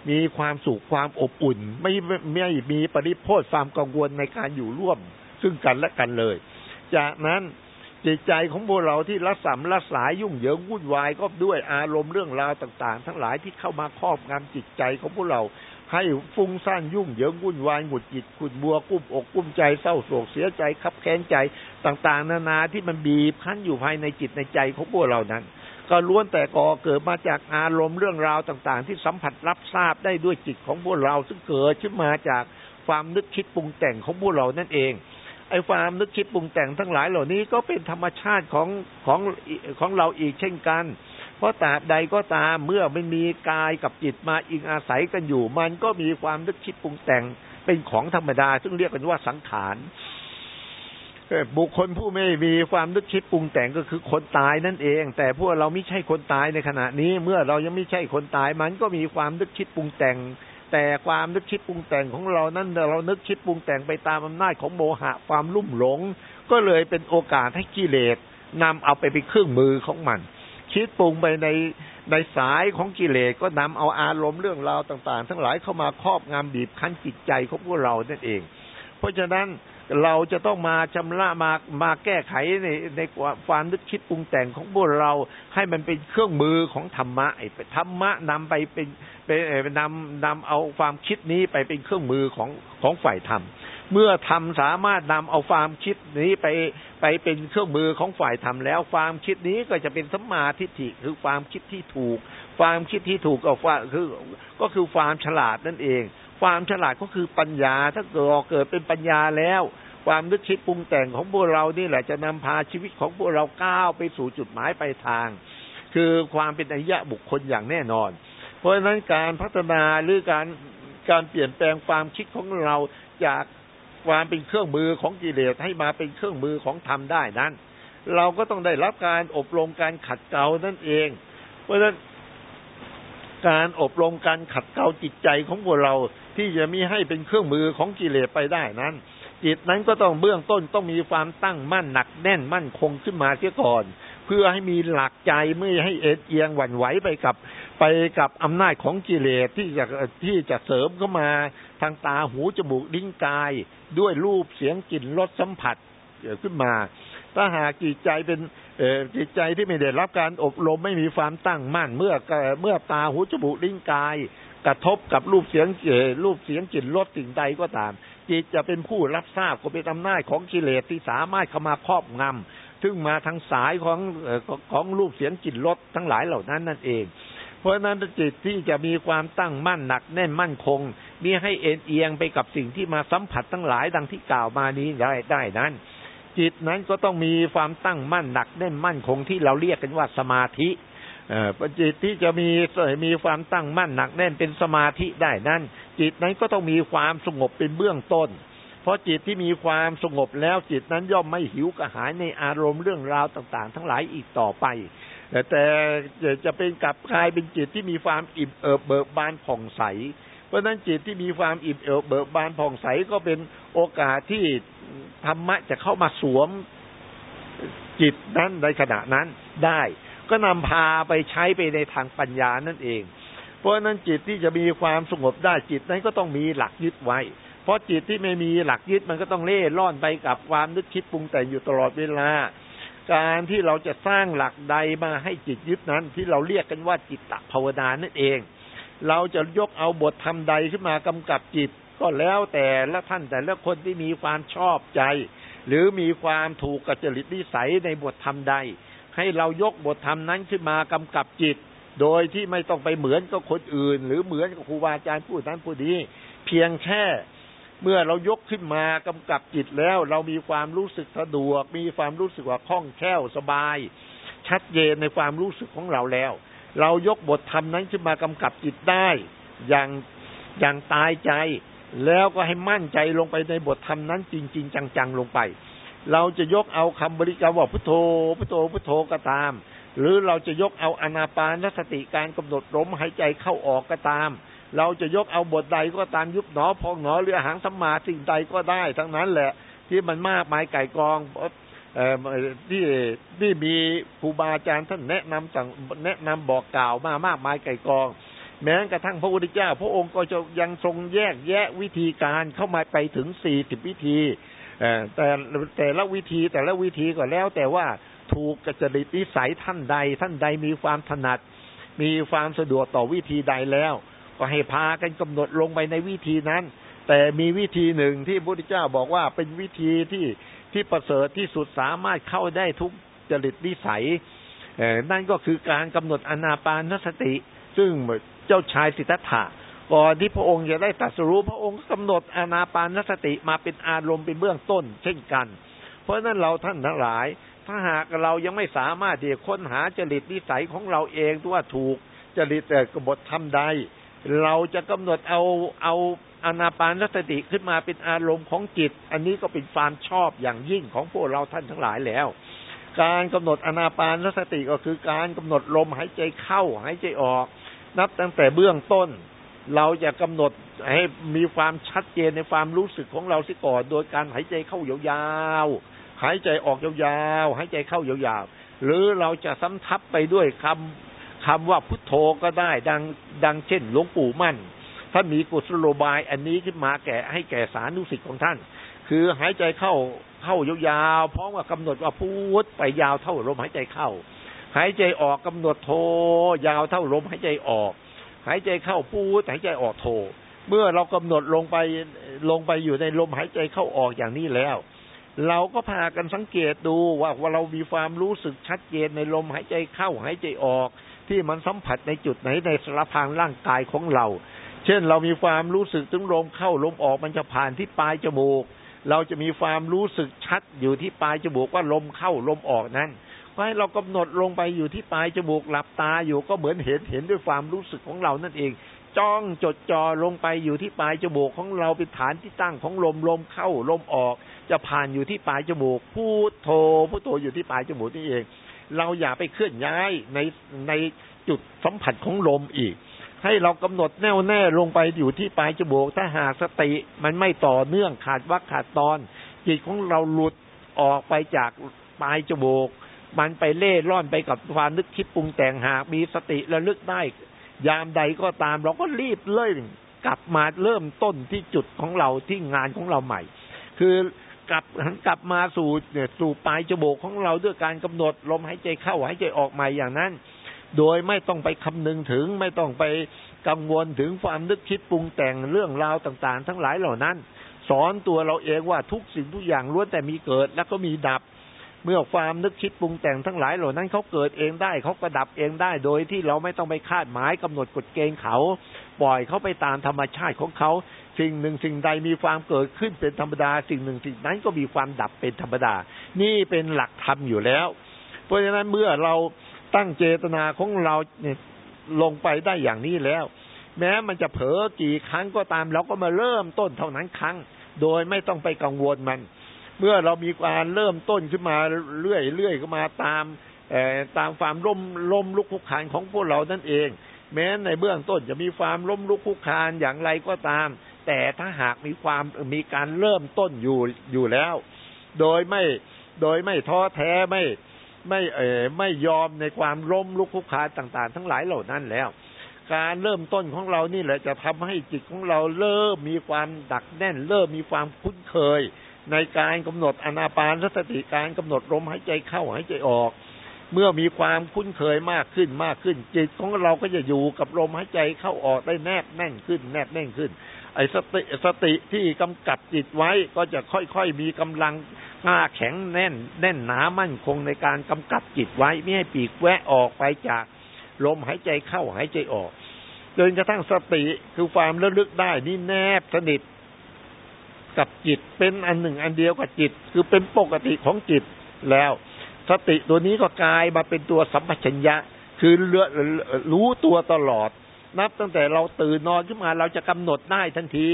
Speaker 1: มีความสุขความอบอุ่น ไม่ไม่มีปริโภทความกังวลในการอยู่ร่วม ซึ่งกันและกันเลย จากนั้น จิตใจของพวกเราที่รัสัมรัสายยุ่งเหยิงวุ่นวายก็ด้วยอารมณ์เรื่องราวต่างๆ ทั้งหลายที่เข้ามาครอบงำจิตใจของพวกเรา ให้ฟุ้งซ่านยุ่งเหยิงวุ่นวายหงุดหงิดขุดบัวกุ้มอกกุ้มใจเศร้าโศกเสียใจคับแค้นใจต่างๆ นานาที่มันบีบคั้นอยู่ภายในจิตในใจของพวกเรานั้น ก็ล้วนแต่ก่อเกิดมาจากอารมณ์เรื่องราวต่างๆ ที่สัมผัสรับทราบได้ด้วยจิตของพวกเราซึ่งเกิดขึ้นมาจากความนึกคิดปรุงแต่งของพวกเรานั่นเอง ไอ้ความนึกคิดปรุงแต่งทั้งหลายเหล่านี้ก็เป็นธรรมชาติของของของเราอีกเช่นกัน เพราะตราบใดก็ตามเมื่อไม่มีกายกับจิตมาอิงอาศัยกันอยู่ มันก็มีความนึกคิดปรุงแต่งเป็นของธรรมดา ซึ่งเรียกกันว่าสังขารบุคคลผู้ไม่มีความนึกคิดปรุงแต่งก็คือคนตายนั่นเอง แต่พวกเราไม่ใช่คนตายในขณะนี้ เมื่อเรายังไม่ใช่คนตายมันก็มีความนึกคิดปรุงแต่ง แต่ความนึกคิดปรุงแต่งของเรานั้นเรานึกคิดปรุงแต่งไปตามอำนาจของโมหะความลุ่มหลง ก็เลยเป็นโอกาสให้กิเลสนำเอาไปเป็นเครื่องมือของมัน คิดปรุงไปในในสายของกิเลสก็นำเอาอารมณ์เรื่องราวต่าง ๆ ทั้งหลายเข้ามาครอบงำบีบคั้นจิตใจของพวกเรานั่นเอง เพราะฉะนั้น เราจะต้องมาชำระมามาแก้ไขในในความนึกคิดปรุงแต่งของพวกเราให้มันเป็นเครื่องมือของธรรมะไอ้ธรรมะนำไปเป็นเป็นนำนำเอาความคิดนี้ไปเป็นเครื่องมือของของฝ่ายธรรมเมื่อธรรมสามารถนำเอาความคิดนี้ไปไปเป็นเครื่องมือของฝ่ายธรรมแล้ว ความคิดนี้ก็จะเป็นสัมมาทิฏฐิคือความคิดที่ถูก ความคิดที่ถูกก็คือก็คือความฉลาดนั่นเอง ความฉลาดก็คือปัญญา ถ้าเกิดเกิดเป็นปัญญาแล้ว ความนึกคิดปรุงแต่งของพวกเรานี่แหละจะนำพาชีวิตของพวกเราก้าวไปสู่จุดหมายปลายทาง คือความเป็นอริยะบุคคลอย่างแน่นอน เพราะฉะนั้นการพัฒนาหรือการการเปลี่ยนแปลงความคิดของเราจากความเป็นเครื่องมือของกิเลสให้มาเป็นเครื่องมือของธรรมได้นั้น เราก็ต้องได้รับการอบรมการขัดเกลานั่นเอง เพราะฉะนั้น การอบรมการขัดเกลาจิตใจของพวกเราที่จะมีให้เป็นเครื่องมือของกิเลสไปได้นั้น จิตนั้นก็ต้องเบื้องต้นต้องมีความตั้งมั่นหนักแน่นมั่นคงขึ้นมาเสียก่อน เพื่อให้มีหลักใจไม่ให้เอ็ดเอียงหวั่นไหวไปกับไปกับอำนาจของกิเลสที่จะที่จะเสริมเข้ามาทางตาหูจมูกลิ้นกาย ด้วยรูปเสียงกลิ่นรสสัมผัสขึ้นมา ถ้าหากจิตใจเป็น จิตใจที่ไม่ได้รับการอบรมไม่มีความตั้งมั่น เมื่อเมื่อตาหูจมูกลิ้นกาย กระทบกับรูปเสียงเอรูปเสียงกลิ่นรสสิ่งใดก็ตาม จิตจะเป็นผู้รับทราบก็เป็นอำนาจของกิเลสที่สามารถเข้ามาครอบงำซึ่งมาทางสายของของรูปเสียงกลิ่นรสทั้งหลายเหล่านั้นนั่นเอง เพราะฉะนั้นจิตที่จะมีความตั้งมั่นหนักแน่นมั่นคงมีให้เอ็นเอียงไปกับสิ่งที่มาสัมผัสทั้งหลายดังที่กล่าวมานี้ได้ได้นั้น จิตนั้นก็ต้องมีความตั้งมั่นหนักแน่นมั่นคงที่เราเรียกกันว่าสมาธิจิตที่จะมีมีความตั้งมั่นหนักแน่นเป็นสมาธิได้นั้น จิตนั้นก็ต้องมีความสงบเป็นเบื้องต้น เพราะจิตที่มีความสงบแล้วจิตนั้นย่อมไม่หิวกระหายในอารมณ์เรื่องราวต่างๆ ทั้งหลายอีกต่อไปแต่จะเป็นกลับกลายเป็นจิตที่มีความอิ่มเอิบเบิกบานผ่องใส ราะนั้นจิตที่มีความอิ่มเอิบเบิกบานผ่องใสก็เป็นโอกาสที่ธรรมะจะเข้ามาสวมจิตนั้นในขณะนั้นได้ ก็นำพาไปใช้ไปในทางปัญญานั่นเอง เพราะนั้นจิตที่จะมีความสงบได้จิตนั้นก็ต้องมีหลักยึดไว้ เพราะจิตที่ไม่มีหลักยึดมันก็ต้องเล่ร่อนไปกับความนึกคิดปรุงแต่งอยู่ตลอดเวลา การที่เราจะสร้างหลักใดมาให้จิตยึดนั้น ที่เราเรียกกันว่าจิตตภาวนานั่นเอง เราจะยกเอาบทธรรมใดขึ้นมากำกับจิต ก็แล้วแต่ละท่านแต่ละคนที่มีความชอบใจ หรือมีความถูกกับจริตนิสัยในบทธรรมใด ให้เรายกบทธรรมนั้นขึ้นมากำกับจิต โดยที่ไม่ต้องไปเหมือนกับคนอื่น หรือเหมือนกับครูบาอาจารย์ผู้นั้นผู้นี้เพียงแค่เมื่อเรายกขึ้นมากำกับจิตแล้ว เรามีความรู้สึกสะดวก มีความรู้สึกว่าคล่องแคล่วสบาย ชัดเจนในความรู้สึกของเราแล้ว เรายกบทธรรมนั้นขึ้นมากำกับจิตได้ อย่างอย่างตายใจ แล้วก็ให้มั่นใจลงไปในบทธรรมนั้น จริง ๆ จังๆลงไป เราจะยกเอาคำบริกรรมว่าพุทโธพุทโธพุทโธก็ตาม หรือเราจะยกเอาอนาปานสติการกำหนดลมหายใจเข้าออกก็ตาม เราจะยกเอาบทใดก็ตามยุบหนอพองหนอเรือหางสมมาสิ่งใดก็ได้ ทั้งนั้นแหละที่มันมากมายไก่กอง ที่ที่มีครูบาอาจารย์ท่านแนะนำสั่งแนะนำบอกกล่าวมามากมายไก่กอง แม้กระทั่งพระพุทธเจ้า พระองค์ก็จะยังทรงแยกแยะวิธีการเข้ามาไปถึงสี่สิบวิธีแต่แต่ละวิธีแต่ละวิธีก็แล้ว แต่ว่าถูกกจริตนิสัยท่านใด ท่านใดมีความถนัด มีความสะดวกต่อวิธีใดแล้ว ก็ให้พากันกำหนดลงไปในวิธีนั้น แต่มีวิธีหนึ่งที่พระพุทธเจ้าบอกว่าเป็นวิธีที่ ที่ประเสริฐที่สุดสามารถเข้าได้ทุกจริตนิสัยนั่นก็คือการกำหนดอนาปานสติ ซึ่งเจ้าชายสิทธัตถะก่อนที่พระองค์จะได้ตรัสรู้พระองค์กำหนดอนาปานสติมาเป็นอารมณ์เป็นเบื้องต้น เช่นกัน เพราะนั้นเราท่านทั้งหลาย ถ้าหากเรายังไม่สามารถที่จะค้นหาจริตนิสัยของเราเองว่าถูกจริตกบฏทำใด เราจะกำหนดเอาเอา อนาปานสติขึ้นมาเป็นอารมณ์ของจิต อันนี้ก็เป็นความชอบอย่างยิ่งของพวกเราท่านทั้งหลายแล้ว การกำหนดอนาปานสติก็คือการกำหนดลมหายใจเข้าหายใจออก นับตั้งแต่เบื้องต้น เราจะกำหนดให้มีความชัดเจนในความรู้สึกของเราสิก่อน โดยการหายใจเข้ายาวๆหายใจออกยาวๆหายใจเข้ายาวๆหรือเราจะซ้ำทับไปด้วยคำคำว่าพุทโธก็ได้ดังดังเช่นหลวงปู่มั่น ท่านมีกุศโลบายอันนี้ขึ้นมาแก่ให้แก่สารุสิทธิ์ของท่าน คือหายใจเข้าเข้ายาวๆพร้อมกับกำหนดว่าพูดไปยาวเท่าลมหายใจเข้า หายใจออกกำหนดโทยาวเท่าลมหายใจออก หายใจเข้าพูดหายใจออกโท เมื่อเรากำหนดลงไปลงไปอยู่ในลมหายใจเข้าออกอย่างนี้แล้ว เราก็พากันสังเกตดูว่าว่าเรามีความรู้สึกชัดเจนในลมหายใจเข้าหายใจออกที่มันสัมผัสในจุดไหนในสารพางร่างกายของเรา เช่น เรามีความรู้สึกถึงลมเข้าลมออกมันจะผ่านที่ปลายจมูก เราจะมีความรู้สึกชัดอยู่ที่ปลายจมูกว่าลมเข้าลมออกนั้นก็ให้เรากำหนดลงไปอยู่ที่ปลายจมูกหลับตาอยู่ก็เหมือนเห็นเห็นด้วยความรู้สึกของเรานั่นเอง จ้องจดจ่อลงไปอยู่ที่ปลายจมูกของเราเป็นฐานที่ตั้งของลมลมเข้าลมออก จะผ่านอยู่ที่ปลายจมูกพูดโทพูดโทอยู่ที่ปลายจมูกนี่เอง เราอย่าไปเคลื่อนย้ายในในจุดสัมผัสของลมอีก ให้เรากำหนดแน่วแน่ลงไปอยู่ที่ปลายจมูกถ้าหากสติมันไม่ต่อเนื่องขาดวักขาดตอน จิตของเราหลุดออกไปจากปลายจมูกมันไปเล่ร่อนไปกับความนึกคิดปรุงแต่งหากมีสติระลึกได้ ยามใดก็ตาม เราก็รีบเล่ยกลับมาเริ่มต้นที่จุดของเราที่งานของเราใหม่ คือกลับกลับมาสู่เนี่ยสู่ปลายจมูกของเราด้วยการกำหนดลมหายใจเข้าหายใจออกใหม่อย่างนั้น โดยไม่ต้องไปคำนึงถึง ไม่ต้องไปกังวลถึงความนึกคิดปรุงแต่งเรื่องราวต่างๆ ทั้งหลายเหล่านั้น สอนตัวเราเองว่าทุกสิ่งทุกอย่างล้วนแต่มีเกิดแล้วก็มีดับ เมื่อความนึกคิดปรุงแต่งทั้งหลายเหล่านั้นเขาเกิดเองได้เขาก็ดับเองได้ โดยที่เราไม่ต้องไปคาดหมายกำหนดกฎเกณฑ์เขาปล่อยเขาไปตามธรรมชาติของเขาสิ่งหนึ่งสิ่งใดมีความเกิดขึ้นเป็นธรรมดา สิ่งหนึ่งสิ่งนั้นก็มีความดับเป็นธรรมดา นี่เป็นหลักธรรมอยู่แล้ว เพราะฉะนั้นเมื่อเรา ตั้งเจตนาของเราเนี่ยลงไปได้อย่างนี้แล้ว แม้มันจะเผลอกี่ครั้งก็ตามเราก็มาเริ่มต้นเท่านั้นครั้ง โดยไม่ต้องไปกังวลมัน เมื่อเรามีการเริ่มต้นขึ้นมาเรื่อยเรื่อยก็มาตามตามความล้มล้มลุกคุกคานของพวกเรานั่นเอง แม้ในเบื้องต้นจะมีความล้มลุกคุกคานอย่างไรก็ตาม แต่ถ้าหากมีความมีการเริ่มต้นอยู่อยู่แล้ว โดยไม่โดยไม่ท้อแท้ไม่ ไม่เออไม่ยอมในความล้มลุกคุกคานต่าง ๆ ทั้งหลายเหล่านั้นแล้ว การเริ่มต้นของเรานี่แหละจะทำให้จิตของเราเริ่มมีความดักแน่น เริ่มมีความคุ้นเคย ในการกำหนดอนาปานสติการกำหนดลมหายใจเข้าหายใจออก เมื่อมีความคุ้นเคยมากขึ้นมากขึ้น จิตของเราก็จะอยู่กับลมหายใจเข้าออกได้แนบแน่นขึ้น แนบแน่นขึ้นไอ้สติสติที่กำกับจิตไว้ก็จะค่อยๆมีกำลัง หน้าแข็งแน่น แน่นหนามั่นคงในการกำกับจิตไว้ไม่ให้ปีกแวะออกไปจากลมหายใจเข้าหายใจออกจนกระทั่งสติคือความระลึกได้นี่แนบสนิทกับจิตเป็นอันหนึ่งอันเดียวกับจิต คือเป็นปกติของจิตแล้ว สติตัวนี้ก็กลายมาเป็นตัวสัมปชัญญะ คือรู้ตัวตลอด นับตั้งแต่เราตื่นนอนขึ้นมาเราจะกำหนดได้ทันที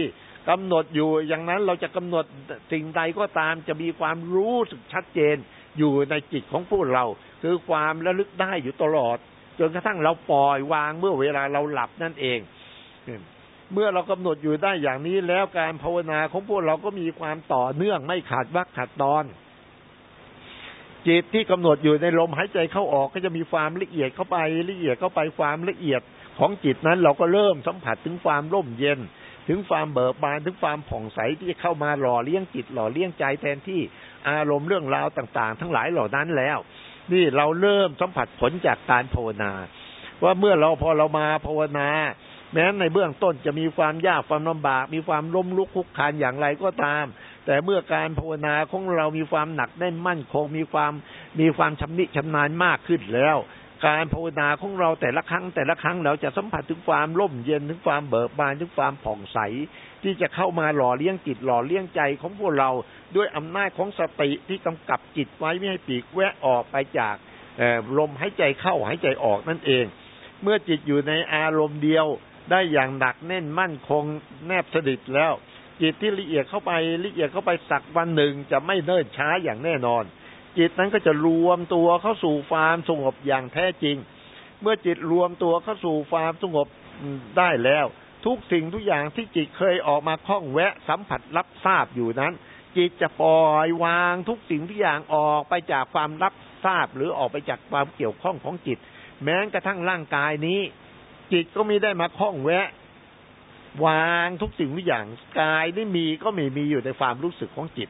Speaker 1: กำหนดอยู่อย่างนั้นเราจะกำหนดสิ่งใดก็ตามจะมีความรู้สึกชัดเจน อยู่ในจิตของพวกเรา คือความระลึกได้อยู่ตลอด จนกระทั่งเราปล่อยวางเมื่อเวลาเราหลับนั่นเอง เมื่อเรากำหนดอยู่ได้อย่างนี้แล้วการภาวนาของพวกเราก็มีความต่อเนื่องไม่ขาดวักขาดตอน จิตที่กำหนดอยู่ในลมหายใจเข้าออกก็จะมีความละเอียดเข้าไปละเอียดเข้าไปความละเอียดของจิตนั้นเราก็เริ่มสัมผัสถึงความร่มเย็น ถึงความเบิกบานถึงความผ่องใสที่จะเข้ามาหล่อเลี้ยงจิตหล่อเลี้ยงใจแทนที่อารมณ์เรื่องราวต่างๆ ทั้งหลายเหล่านั้นแล้ว นี่เราเริ่มสัมผัสผลจากการภาวนา ว่าเมื่อเราพอเรามาภาวนาแม้ในเบื้องต้นจะมีความยากความลำบาก มีความล้มลุกคุกคานอย่างไรก็ตาม แต่เมื่อการภาวนาของเรามีความหนักแน่นมั่นคง มีความมีความชำนิชำนาญมากขึ้นแล้ว การภาวนาของเราแต่ละครั้งแต่ละครั้งเราจะสัมผัสถึงความร่มเย็นถึงความเบิกบานถึงความผ่องใส ที่จะเข้ามาหล่อเลี้ยงจิตหล่อเลี้ยงใจของพวกเราด้วยอำนาจของสติที่กำกับจิตไว้ไม่ให้ปีกแวะออกไปจากลมหายใจเข้าหายใจออกนั่นเอง เมื่อจิตอยู่ในอารมณ์เดียวได้อย่างหนักแน่นมั่นคงแนบสนิทแล้ว จิตที่ละเอียดเข้าไปละเอียดเข้าไปสักวันหนึ่งจะไม่เนิ่นช้าอย่างแน่นอน จิตนั้นก็จะรวมตัวเข้าสู่ความสงบอย่างแท้จริง เมื่อจิตรวมตัวเข้าสู่ความสงบได้แล้ว ทุกสิ่งทุกอย่างที่จิตเคยออกมาคล้องแวะสัมผัสรับทราบอยู่นั้น จิตจะปล่อยวางทุกสิ่งทุกอย่างออกไปจากความรับทราบหรือออกไปจากความเกี่ยวข้องของจิต แม้กระทั่งร่างกายนี้ จิตก็ไม่ได้มาคล้องแวะ วางทุกสิ่งทุกอย่างกายนี่มีก็ไม่มีอยู่ในความรู้สึกของจิต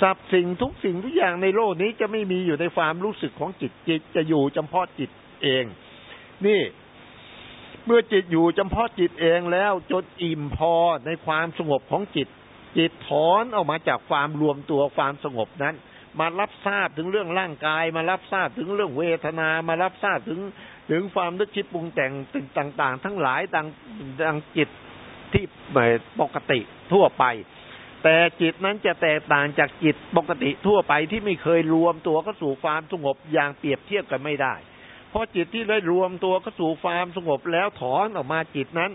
Speaker 1: สับสิ่งทุกสิ่งทุกอย่างในโลกนี้จะไม่มีอยู่ในความรู้สึกของจิตจิตจะอยู่เฉพาะจิตเอง นี่เมื่อจิตอยู่เฉพาะจิตเองแล้วจนอิ่มพอในความสงบของจิต จิตถอนออกมาจากความรวมตัวความสงบนั้น มารับทราบถึงเรื่องร่างกาย มารับทราบถึงเรื่องเวทนา มารับทราบถึงถึงความนึกคิดปรุงแต่งต่าง ๆ ทั้งหลายดังดังจิตที่ปกติทั่วไป แต่จิตนั้นจะแตกต่างจากจิตปกติทั่วไปที่ไม่เคยรวมตัวเข้าสู่ความสงบอย่างเปรียบเทียบกันไม่ได้ เพราะจิตที่ได้รวมตัวเข้าสู่ความสงบแล้วถอนออกมาจิตนั้น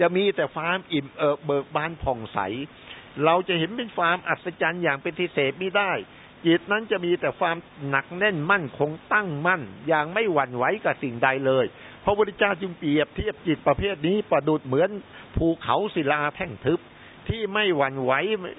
Speaker 1: จะมีแต่ความอิ่มเอิบเบิกบานผ่องใส เราจะเห็นเป็นความอัศจรรย์อย่างเป็นที่เสพไม่ได้ จิตนั้นจะมีแต่ความหนักแน่นมั่นคงตั้งมั่น อย่างไม่หวั่นไหวกับสิ่งใดเลยพระพุทธเจ้าจึงเปรียบเทียบจิตประเภทนี้ประดุดเหมือนภูเขาศิลาแท่งทึบ ที่ไม่หวั่นไหว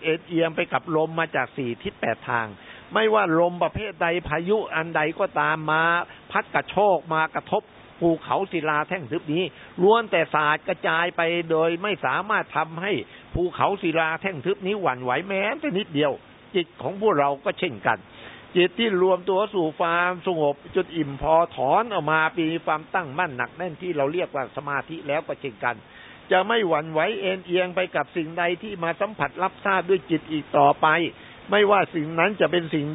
Speaker 1: เอ็นเอียงไปกับลมมาจากสี่ทิศแปดทาง ไม่ว่าลมประเภทใดพายุอันใดก็ตามมา พัดกระโชกมากระทบภูเขาศิลาแท่งทึบนี้ล้วนแต่ศาสาดกระจายไปโดยไม่สามารถทำให้ภูเขาศิลาแท่งทึบนี้หวั่นไหวแม้แต่นิดเดียว จิตของพวกเราก็เช่นกัน จิตที่รวมตัวสู่ความสงบจนอิ่มพอถอนออกมาปีความตั้งมั่นหนักแน่นที่เราเรียกว่าสมาธิแล้วก็เช่นกัน จะไม่หวั่นไหวเอ็นเอียงไปกับสิ่งใดที่มาสัมผัสรับทราบด้วยจิตอีกต่อไป ไม่ว่าสิ่งนั้นจะเป็นสิ่ง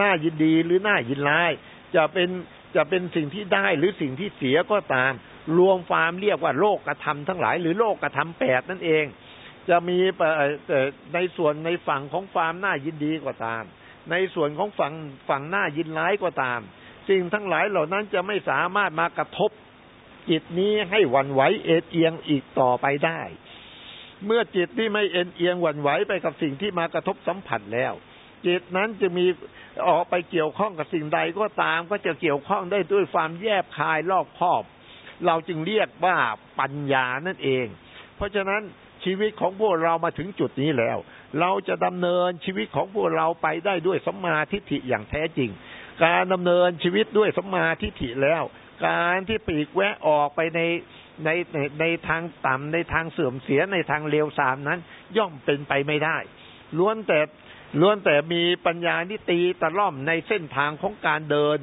Speaker 1: น่ายินดีหรือน่ายินร้าย จะเป็นจะเป็นสิ่งที่ได้หรือสิ่งที่เสียก็ตาม รวมความเรียกว่าโลกกระทำทั้งหลาย หรือโลกกระทำแปดนั่นเอง จะมีในส่วนในฝั่งของความน่ายินดีก็ตาม ในส่วนของฝั่งฝั่งหน้ายินร้ายก็ตาม สิ่งทั้งหลายเหล่านั้นจะไม่สามารถมากระทบ จิตนี้ให้หวั่นไหวเอ็นเอียงอีกต่อไปได้ เมื่อจิตที่ไม่เอ็นเอียงหวั่นไหวไปกับสิ่งที่มากระทบสัมผัสแล้ว จิตนั้นจะมีออกไปเกี่ยวข้องกับสิ่งใดก็ตามก็จะเกี่ยวข้องได้ด้วยความแยบคายรอบคอบ เราจึงเรียกว่าปัญญานั่นเอง เพราะฉะนั้นชีวิตของพวกเรามาถึงจุดนี้แล้ว เราจะดำเนินชีวิตของพวกเราไปได้ด้วยสัมมาทิฏฐิอย่างแท้จริง การดำเนินชีวิตด้วยสัมมาทิฏฐิแล้ว การที่ปีกแวะออกไปในในในในทางต่ำในทางเสื่อมเสียในทางเลวทรามนั้น ย่อมเป็นไปไม่ได้ ล้วนแต่ล้วนแต่มีปัญญานิตีตะล่อมในเส้นทางของการเดิน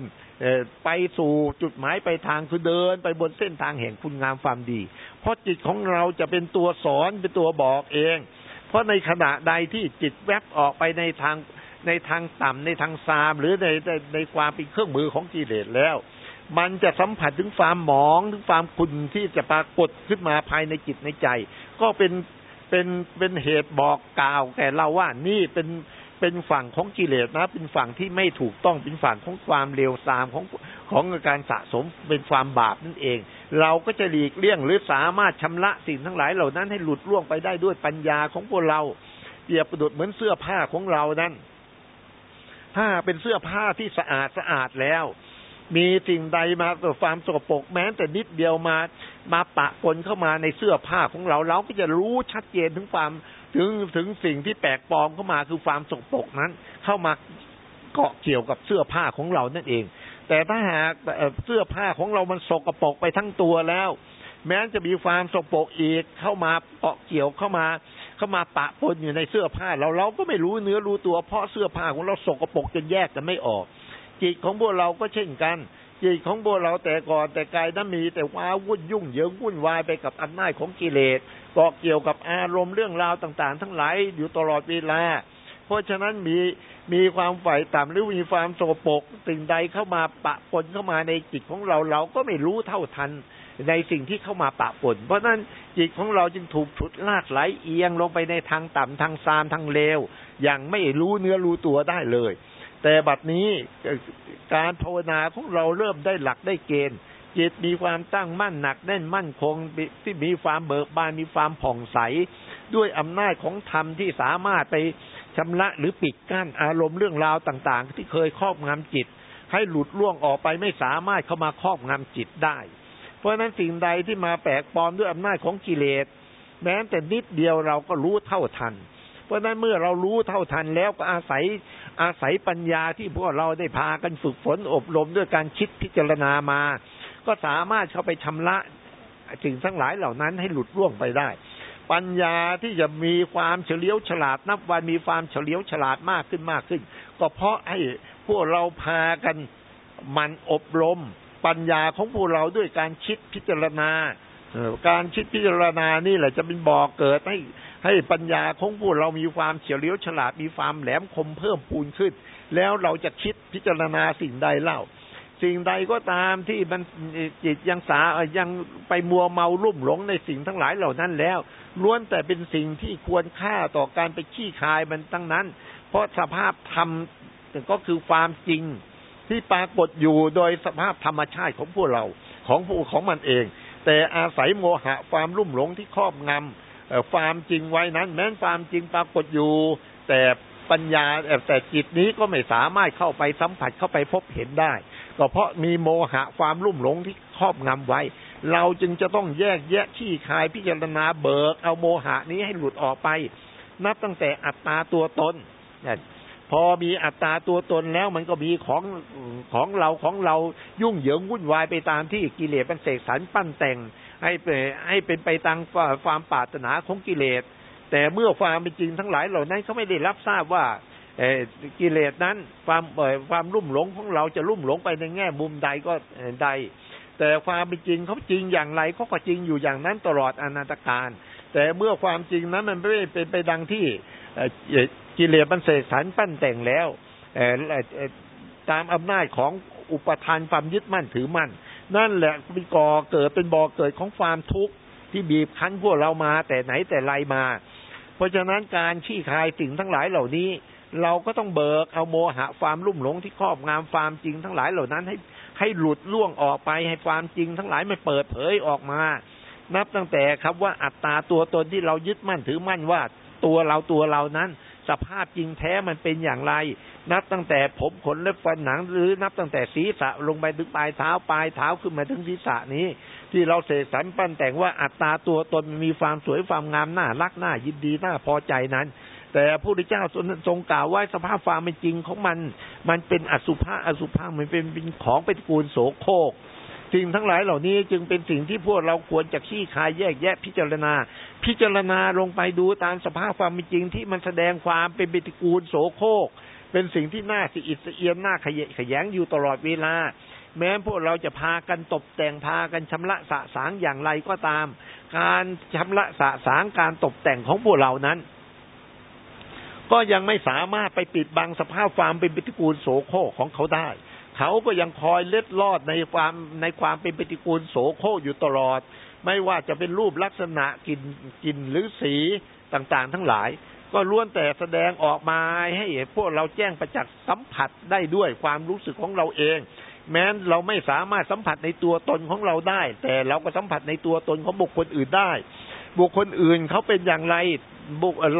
Speaker 1: ไปสู่จุดหมายไปทางคือเดิน ไปบนเส้นทางแห่งคุณงามความดี เพราะจิตของเราจะเป็นตัวสอนเป็นตัวบอกเอง เพราะในขณะใดที่จิตแวบออกไปในทางในทางต่ำในทางซาม หรือในในในความเป็นเครื่องมือของกิเลสแล้ว มันจะสัมผัสถึงความหมองถึงความคุณที่จะปรากฏขึ้นมาภายในจิตในใจ ก็เป็นเป็นเป็นเหตุบอกกล่าวแก่เราว่านี่เป็นเป็นฝั่งของกิเลสนะ เป็นฝั่งที่ไม่ถูกต้องเป็นฝั่งของความเลวทรามของของการสะสมเป็นความบาปนั่นเอง เราก็จะหลีกเลี่ยงหรือสามารถชำระสิ่งทั้งหลายเหล่านั้นให้หลุดล่วงไปได้ด้วยปัญญาของพวกเราเปรียบประดุดเหมือนเสื้อผ้าของเรานั้น ถ้าเป็นเสื้อผ้าที่สะอาดสะอาดแล้ว มีสิ่งใดมาตัวความสกปรกแม้แต่นิดเดียวมามาปะปนเข้ามาในเสื้อผ้าของเราเราก็จะรู้ชัดเจนถึงความถึงถึงสิ่งที่แปลกปลอมเข้ามาคือความสกปรกนั้น เข้ามาเกาะเกี่ยวกับเสื้อผ้าของเรานั่นเอง แต่ถ้าหากเสื้อผ้าของเรามันสกปรกไปทั้งตัวแล้ว แม้จะมีความสกปรกอีกเข้ามาเกาะเกี่ยวเข้ามาเข้ามาปะปนอยู่ในเสื้อผ้าเราเราก็ไม่รู้เนื้อรู้ตัวเพราะเสื้อผ้าของเราสกปรกจนแยกกันไม่ออก จิตของพวกเราก็เช่นกัน จิตของพวกเราแต่ก่อนแต่กายนั้นมีแต่ว้าวุ่นยุ่งเหยิงวุ่นวายไปกับอำนาจของกิเลสเกาะเกี่ยวกับอารมณ์เรื่องราวต่างๆ ทั้งหลายอยู่ตลอดเวลาเพราะฉะนั้นมีมีความฝ่ายต่ำหรือมีความโสโปกสิ่งใดเข้ามาปะปนเข้ามาในจิตของเราเราก็ไม่รู้เท่าทันในสิ่งที่เข้ามาปะปน เพราะนั้นจิตของเราจึงถูกฉุดลากไหลเอียงลงไปในทางต่ำทางซามทางเลวอย่างไม่รู้เนื้อรู้ตัวได้เลย แต่บัดนี้การภาวนาของเราเริ่มได้หลักได้เกณฑ์จิตมีความตั้งมั่นหนักแน่นมั่นคงที่มีความเบิกบานมีความผ่องใส ด้วยอำนาจของธรรมที่สามารถไปชำระหรือปิดกั้นอารมณ์เรื่องราวต่าง ๆ ที่เคยครอบงำจิต ให้หลุดล่วงออกไปไม่สามารถเข้ามาครอบงำจิตได้ เพราะฉะนั้นสิ่งใดที่มาแปลกปลอมด้วยอำนาจของกิเลสแม้แต่นิดเดียวเราก็รู้เท่าทัน เพราะฉะนั้นเมื่อเรารู้เท่าทันแล้วก็อาศัยอาศัยปัญญาที่พวกเราได้พากันฝึกฝนอบรมด้วยการคิดพิจารณามา ก็สามารถเข้าไปชำระสิ่งทั้งหลายเหล่านั้นให้หลุดร่วงไปได้ ปัญญาที่จะมีความเฉลียวฉลาดนับวันมีความเฉลียวฉลาดมากขึ้นมากขึ้น ก็เพราะให้พวกเราพากันมันอบรม ปัญญาของพวกเราด้วยการคิดพิจารณาการคิดพิจารณานี่แหละจะเป็นบ่อเกิดให้ ให้ปัญญาของพวกเรามีความเฉลียวฉลาดมีความแหลมคมเพิ่มพูนขึ้น แล้วเราจะคิดพิจารณาสิ่งใดเล่า สิ่งใดก็ตามที่มันจิตยังสายังไปมัวเมาลุ่มหลงในสิ่งทั้งหลายเหล่านั้นแล้วล้วนแต่เป็นสิ่งที่ควรค่าต่อการไปขี้คายมันตั้งนั้น เพราะสภาพธรรมก็คือความจริงที่ปรากฏอยู่โดยสภาพธรรมชาติของพวกเราของผู้ของมันเอง แต่อาศัยโมหะความรุ่มหลงที่ครอบงำ ความจริงไว้นั้น แม้นความจริงปรากฏอยู่ แต่ปัญญาแต่จิตนี้ก็ไม่สามารถเข้าไปสัมผัสเข้าไปพบเห็นได้ ก็เพราะมีโมหะความรุ่มหลงที่ครอบงำไว้ เราจึงจะต้องแยกแยะขี้คายพิจารณาเบิก เอาโมหะนี้ให้หลุดออกไป นับตั้งแต่อัตตาตัวตนพอมีอัตราตัวตนแล้วมันก็มีของของเราของเรายุ่งเหยิงวุ่นวายไปตามที่กิเลสมันเสกสรรปั้นแต่ง ให้ไปให้เป็นไปตามความปรารถนาของกิเลส แต่เมื่อความเป็นจริงทั้งหลายเหล่านั้นเขาไม่ได้รับทราบว่ากิเลสนั้นความความรุ่มหลงของเราจะรุ่มหลงไปในแง่มุมใดก็ใด แต่ความเป็นจริงเขาจริงอย่างไรเขาก็จริงอยู่อย่างนั้นตลอดอนาตการ แต่เมื่อความจริงนั้นมันไม่เป็นไปดังที่กิเลสมันเสกสรรปั้นแต่งแล้วตามอำนาจของอุปทานความยึดมั่นถือมั่น นั่นแหละเป็นก่อเกิดเป็นบ่อเกิดของความทุกข์ที่บีบคั้นพวกเรามา แต่ไหนแต่ไรมา เพราะฉะนั้นการชี้คายสิ่งทั้งหลายเหล่านี้ เราก็ต้องเบิกเอาโมหะความรุ่มหลงที่ครอบงำความจริงทั้งหลายเหล่านั้นให้ให้หลุดล่วงออกไปให้ความจริงทั้งหลายมันเปิดเผยออกมา นับตั้งแต่ครับว่าอัตตาตัวตนที่เรายึดมั่นถือมั่นว่าตัวเราตัวเรานั้น สภาพจริงแท้มันเป็นอย่างไร นับตั้งแต่ผมขนเล็บฟันหนัง หรือนับตั้งแต่ศีรษะลงไปถึงปลายเท้าปลายเท้าขึ้นมาถึงศีรษะนี้ ที่เราเสกสรรปั้นแต่งว่าอัตตาตัวตนมีความสวยความงามน่ารักน่ายินดีน่าพอใจนั้นแต่พระพุทธเจ้าทรงกล่าวว่าสภาพความเป็นจริงของมัน มันเป็นอสุภะอสุภะมันเป็นเป็นของเป็นกูลโสโครก สิ่งทั้งหลายเหล่านี้จึงเป็นสิ่งที่พวกเราควรจะขี้คายแยกแยะพิจารณา พิจารณาลงไปดูตามสภาพความเป็นจริงที่มันแสดงความเป็นปิติกูลโสโครกเป็นสิ่งที่น่าสิอิสเอียนน่าขยะขยงอยู่ตลอดเวลา แม้พวกเราจะพากันตกแต่งพากันชำระสะสางอย่างไรก็ตาม การชำระสะสางการตกแต่งของพวกเรานั้น ก็ยังไม่สามารถไปปิดบังสภาพความเป็นปิติกูลโสโครกของเขาได้ เขาก็ยังคอยเล็ดลอดในความในความเป็นปฏิกูลโสโครอยู่ตลอด ไม่ว่าจะเป็นรูปลักษณะกลิ่นกลิ่นหรือสีต่างๆ ทั้งหลาย ก็ล้วนแต่แสดงออกมาให้พวกเราแจ้งประจักษ์สัมผัสได้ด้วยความรู้สึกของเราเอง แม้เราไม่สามารถสัมผัสในตัวตนของเราได้ แต่เราก็สัมผัสในตัวตนของบุคคลอื่นได้ บุคคลอื่นเขาเป็นอย่างไร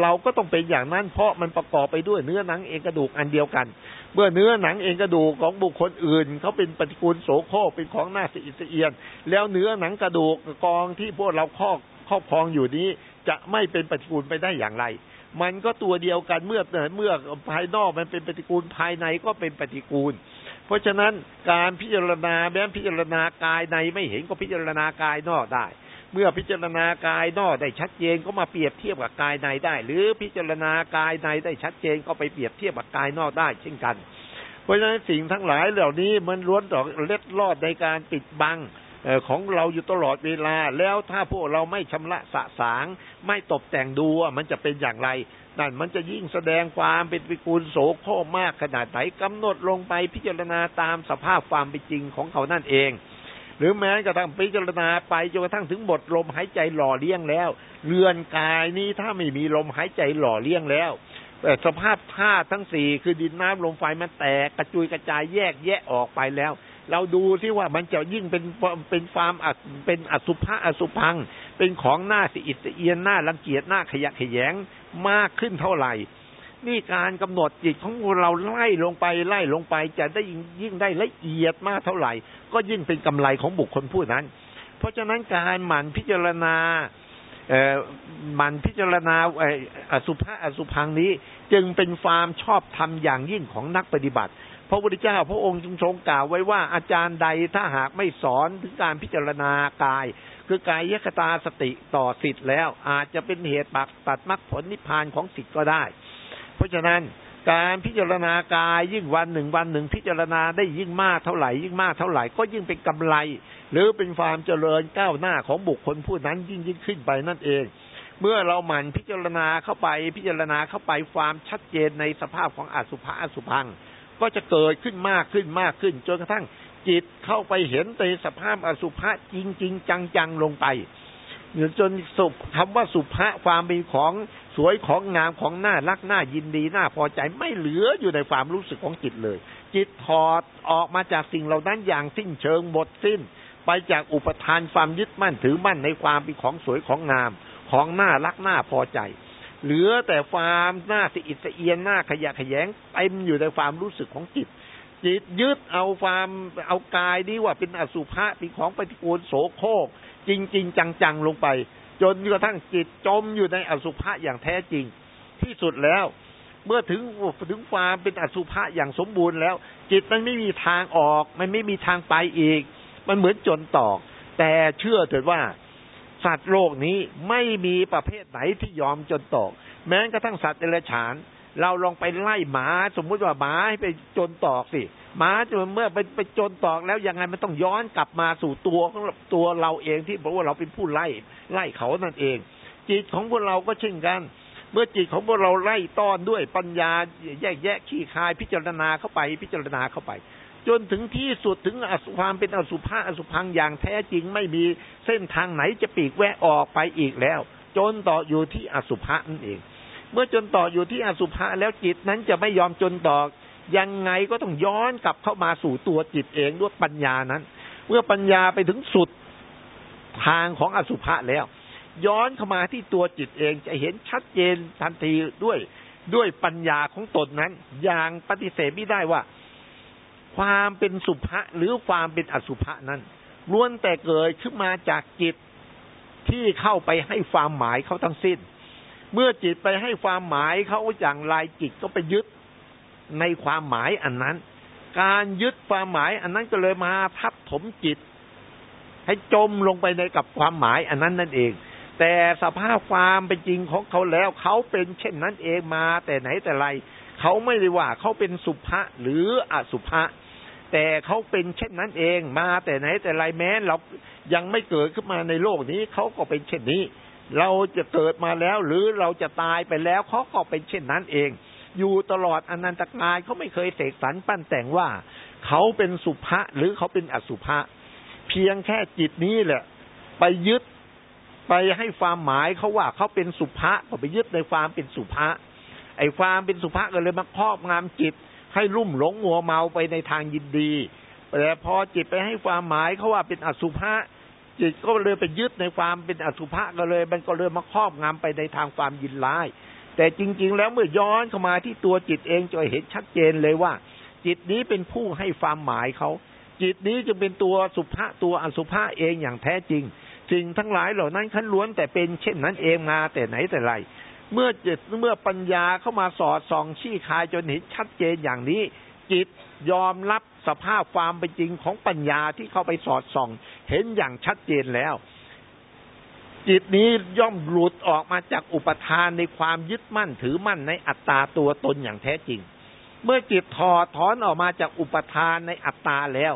Speaker 1: เราก็ต้องเป็นอย่างนั้น เพราะมันประกอบไปด้วยเนื้อหนังเองกระดูกอันเดียวกัน เมื่อเนื้อหนังเองกระดูกของบุคคลอื่นเขาเป็นปฏิกูลโสโครกเป็นของหน้าสะอิดสะเอียน แล้วเนื้อหนังกระดูกกองที่พวกเราครอบครอบครองอยู่นี้ จะไม่เป็นปฏิกูลไปได้อย่างไร มันก็ตัวเดียวกันเมื่อเมื่อภายนอกมันเป็นปฏิกูลภายในก็เป็นปฏิกูล เพราะฉะนั้นการพิจารณาแม้พิจารณากายในไม่เห็นก็พิจารณากายนอกได้ เมื่อพิจารณากายนอกได้ชัดเจนก็มาเปรียบเทียบกับกายในได้ หรือพิจารณากายในได้ชัดเจนก็ไปเปรียบเทียบกับกายนอกได้ เช่นกัน เพราะฉะนั้นสิ่งทั้งหลายเหล่านี้มันล้วนต่อเล็ดลอดในการปิดบังของเราอยู่ตลอดเวลา แล้วถ้าพวกเราไม่ชำระสะสาง ไม่ตกแต่งดูมันจะเป็นอย่างไรนั่นมันจะยิ่งแสดงความเป็นวิกูลโสโครมากขนาดไหนกำหนดลงไปพิจารณาตามสภาพความเป็นจริงของเขานั่นเอง หรือแม้กระทั่งพิจารณาไปจนกระทั่งถึงบทลมหายใจหล่อเลี้ยงแล้ว เรือนกายนี้ถ้าไม่มีลมหายใจหล่อเลี้ยงแล้วแต่สภาพธาตุทั้งสี่คือดินน้ำลมไฟมันแตกกระจุยกระจายแยกแยะออกไปแล้ว เราดูที่ว่ามันจะยิ่งเป็นเป็นความเป็นอสุภะอสุพัง เป็นของหน้าสิอิสเอียนหน้ารังเกียจหน้าขยะขยงมากขึ้นเท่าไหร่ นี่การกำหนดจิตของเราไล่ลงไปไล่ลงไป จะได้ยิ่งได้ละเอียดมากเท่าไหร่ ก็ยิ่งเป็นกำไรของบุคคลผู้นั้น เพราะฉะนั้นการหมั่นพิจารณาเอ่อมันพิจารณาอสุภะอสุพังนี้ จึงเป็นความชอบธรรมอย่างยิ่งของนักปฏิบัติ พระพุทธเจ้าพระองค์จึงทรงกล่าวไว้ว่าอาจารย์ใดถ้าหากไม่สอนถึงการพิจารณากาย คือกายยคตาสติต่อสิทธิ์แล้ว อาจจะเป็นเหตุปักตัดมรรคผลนิพพานของสิทธิ์ก็ได้ เพราะฉะนั้นการพิจารณากายยิ่งวันหนึ่งวันหนึ่งพิจารณาได้ยิ่งมากเท่าไหร่ยิ่งมากเท่าไหร่ก็ยิ่งเป็นกำไร หรือเป็นความเจริญก้าวหน้าของบุคคลผู้นั้นยิ่งยิ่งขึ้นไปนั่นเอง เมื่อเราหมั่นพิจารณาเข้าไปพิจารณาเข้าไปความชัดเจนในสภาพของอสุภะอสุพัง ก็จะเกิดขึ้นมากขึ้นมากขึ้นจนกระทั่งจิตเข้าไปเห็นในสภาพอสุภะจริง ๆ จังๆลงไปจนสุคำว่าสุภะความเป็นของ สวยของงามของหน้ารักหน้ายินดีหน้าพอใจไม่เหลืออยู่ในความรู้สึกของจิตเลย จิตถอดออกมาจากสิ่งเหล่านั้นอย่างสิ้นเชิงหมดสิ้น ไปจากอุปทานความยึดมั่นถือมั่นในความเป็นของสวยของงาม ของหน้ารักหน้าพอใจ เหลือแต่ความหน้าสิอิสเอียนหน้าขยะขยงเต็มอยู่ในความรู้สึกของจิต จิตยึดเอาความเอากายนี้ว่าเป็นอสุภะเป็นของปฏิกูลโสโครกจริง ๆ จังๆลงไป จนกระทั่งจิตจมอยู่ในอสุภะอย่างแท้จริง ที่สุดแล้ว เมื่อถึงถึงความเป็นอสุภะอย่างสมบูรณ์แล้ว จิตมันไม่มีทางออก มันไม่มีทางไปอีก มันเหมือนจนตอก แต่เชื่อเถิดว่า สัตว์โลกนี้ไม่มีประเภทไหนที่ยอมจนตอก แม้กระทั่งสัตว์เดรัจฉาน เราลองไปไล่หมา สมมุติว่าหมาให้ไปจนตอกสิหมาจนเมื่อไปไปจนตอกแล้วยังไงมันต้องย้อนกลับมาสู่ตัวของตัวเราเองที่เพราะว่าเราเป็นผู้ไล่ไล่เขานั่นเอง จิตของพวกเราก็เช่นกัน เมื่อจิตของพวกเราไล่ต้อนด้วยปัญญาแยกแยะขี้คายพิจารณาเข้าไปพิจารณาเข้าไป จนถึงที่สุดถึงอสุความเป็นอสุภะอสุพังอย่างแท้จริงไม่มีเส้นทางไหนจะปีกแวะออกไปอีกแล้ว จนต่ออยู่ที่อสุภะนั่นเอง เมื่อจนต่ออยู่ที่อสุภะแล้วจิตนั้นจะไม่ยอมจนต่อ ยังไงก็ต้องย้อนกลับเข้ามาสู่ตัวจิตเองด้วยปัญญานั้น เมื่อปัญญาไปถึงสุดทางของอสุภะแล้ว ย้อนเข้ามาที่ตัวจิตเองจะเห็นชัดเจนทันทีด้วยด้วยปัญญาของตนนั้น อย่างปฏิเสธไม่ได้ว่า ความเป็นสุภะหรือความเป็นอสุภะนั้นล้วนแต่เกิดขึ้นมาจากจิตที่เข้าไปให้ความหมายเขาทั้งสิ้น เมื่อจิตไปให้ความหมายเขาอย่างไรจิตก็ไปยึดในความหมายอันนั้น การยึดความหมายอันนั้นก็เลยมาทับถมจิต ให้จมลงไปในกับความหมายอันนั้นนั่นเอง แต่สภาพความเป็นจริงของเขาแล้วเขาเป็นเช่นนั้นเองมา แต่ไหนแต่ไรเขาไม่ได้ว่าเขาเป็นสุภะหรืออสุภะแต่เขาเป็นเช่นนั้นเองมาแต่ไหนแต่ไรแม้เรายังไม่เกิดขึ้นมาในโลกนี้เขาก็เป็นเช่นนี้ เราจะเกิดมาแล้ว หรือเราจะตายไปแล้วเขาก็เป็นเช่นนั้นเอง อยู่ตลอดอนันตกาลเขาไม่เคยเสกสรรปั้นแต่งว่าเขาเป็นสุภะหรือเขาเป็นอสุภะเพียงแค่จิตนี้แหละ ไปยึดไปให้ความหมายเขาว่าเขาเป็นสุภะก็ไปยึดในความเป็นสุภะไอ้ความเป็นสุภะก็เลยมาครอบงำจิต ให้ลุ่มหลงมัวเมาไปในทางยินดีแต่พอจิตไปให้ความหมายเขาว่าเป็นอสุภะ จิตก็เลยไปยึดในความเป็นอสุภะก็เลย มันก็เลยมาครอบงำไปในทางความยินร้าย แต่จริง ๆ แล้วเมื่อย้อนเข้ามาที่ตัวจิตเองจะเห็นชัดเจนเลยว่า จิตนี้เป็นผู้ให้ความหมายเขาจิตนี้จะเป็นตัวสุภะตัวอสุภะเองอย่างแท้จริงสิ่งทั้งหลายเหล่านั้นขั้นล้วนแต่เป็นเช่นนั้นเองมาแต่ไหนแต่ไร เมื่อจิตเมื่อปัญญาเข้ามาสอดส่องชี้คายจนเห็นชัดเจนอย่างนี้ จิตยอมรับสภาพความเป็นจริงของปัญญาที่เข้าไปสอดส่อง เห็นอย่างชัดเจนแล้ว จิตนี้ย่อมหลุดออกมาจากอุปทานในความยึดมั่นถือมั่นในอัตตาตัวตนอย่างแท้จริง เมื่อจิตถอดถอนออกมาจากอุปทานในอัตตาแล้ว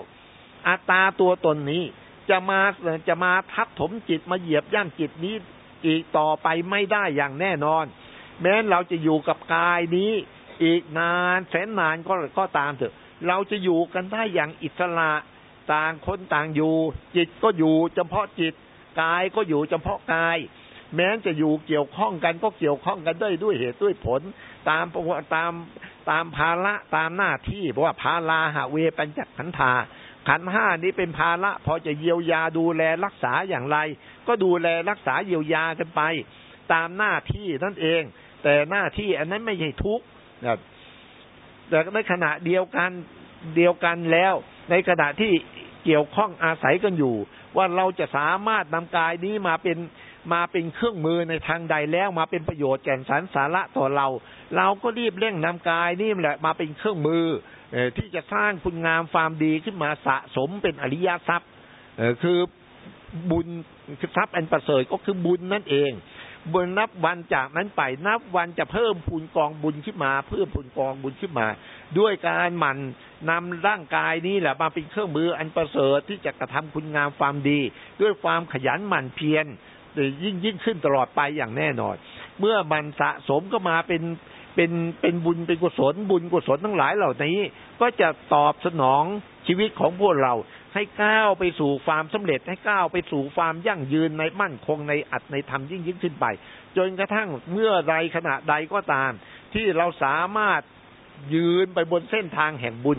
Speaker 1: อัตตาตัวตนนี้จะมาจะมาทับถมจิตมาเหยียบย่ำจิตนี้อีกต่อไปไม่ได้อย่างแน่นอน แม้เราจะอยู่กับกายนี้อีกนานแสนนานก็ก็ตามเถอะ เราจะอยู่กันได้อย่างอิสระ ต่างคนต่างอยู่ จิตก็อยู่เฉพาะจิตกายก็อยู่เฉพาะกาย แม้จะอยู่เกี่ยวข้องกันก็เกี่ยวข้องกันด้วยด้วยเหตุด้วยผล ตามตามตามภาระตามหน้าที่เพราะว่าภาลาหะเวปัญจขันธาขันห้านี้เป็นภาระพอจะเยียวยาดูแลรักษาอย่างไร ก็ดูแลรักษาเยียวยากันไป ตามหน้าที่นั่นเอง แต่หน้าที่อันนั้นไม่ใช่ทุกข์แต่ในขณะเดียวกันเดียวกันแล้ว ในขณะที่ เกี่ยวข้องอาศัยกันอยู่ ว่าเราจะสามารถนำกายนี้มาเป็นมาเป็นเครื่องมือในทางใดแล้วมาเป็นประโยชน์แก่นสารสาระต่อเรา เราก็รีบเร่งนำกายนี่แหละมาเป็นเครื่องมือที่จะสร้างคุณงามความดีขึ้นมาสะสมเป็นอริยทรัพย์คือบุญคือทรัพย์อันประเสริฐก็คือบุญนั่นเองบนนับวันจากนั้นไปนับวันจะเพิ่มพูนกองบุญขึ้นมา เพิ่มพูนกองบุญขึ้นมา ด้วยการหมั่น นำร่างกายนี้แหละมาเป็นเครื่องมืออันประเสริฐที่จะกระทำคุณงามความดี ด้วยความขยันหมั่นเพียรยิ่งยิ่งขึ้นตลอดไปอย่างแน่นอน เมื่อมันสะสมก็มาเป็นเป็นเป็นบุญเป็นกุศลบุญกุศลทั้งหลายเหล่านี้ ก็จะตอบสนองชีวิตของพวกเราให้ก้าวไปสู่ความสำเร็จให้ก้าวไปสู่ความยั่งยืนในมั่นคงในอัตในธรรมยิ่งยิ่งขึ้นไป จนกระทั่งเมื่อใดขณะใดก็ตาม ที่เราสามารถ ยืนไปบนเส้นทางแห่งบุญ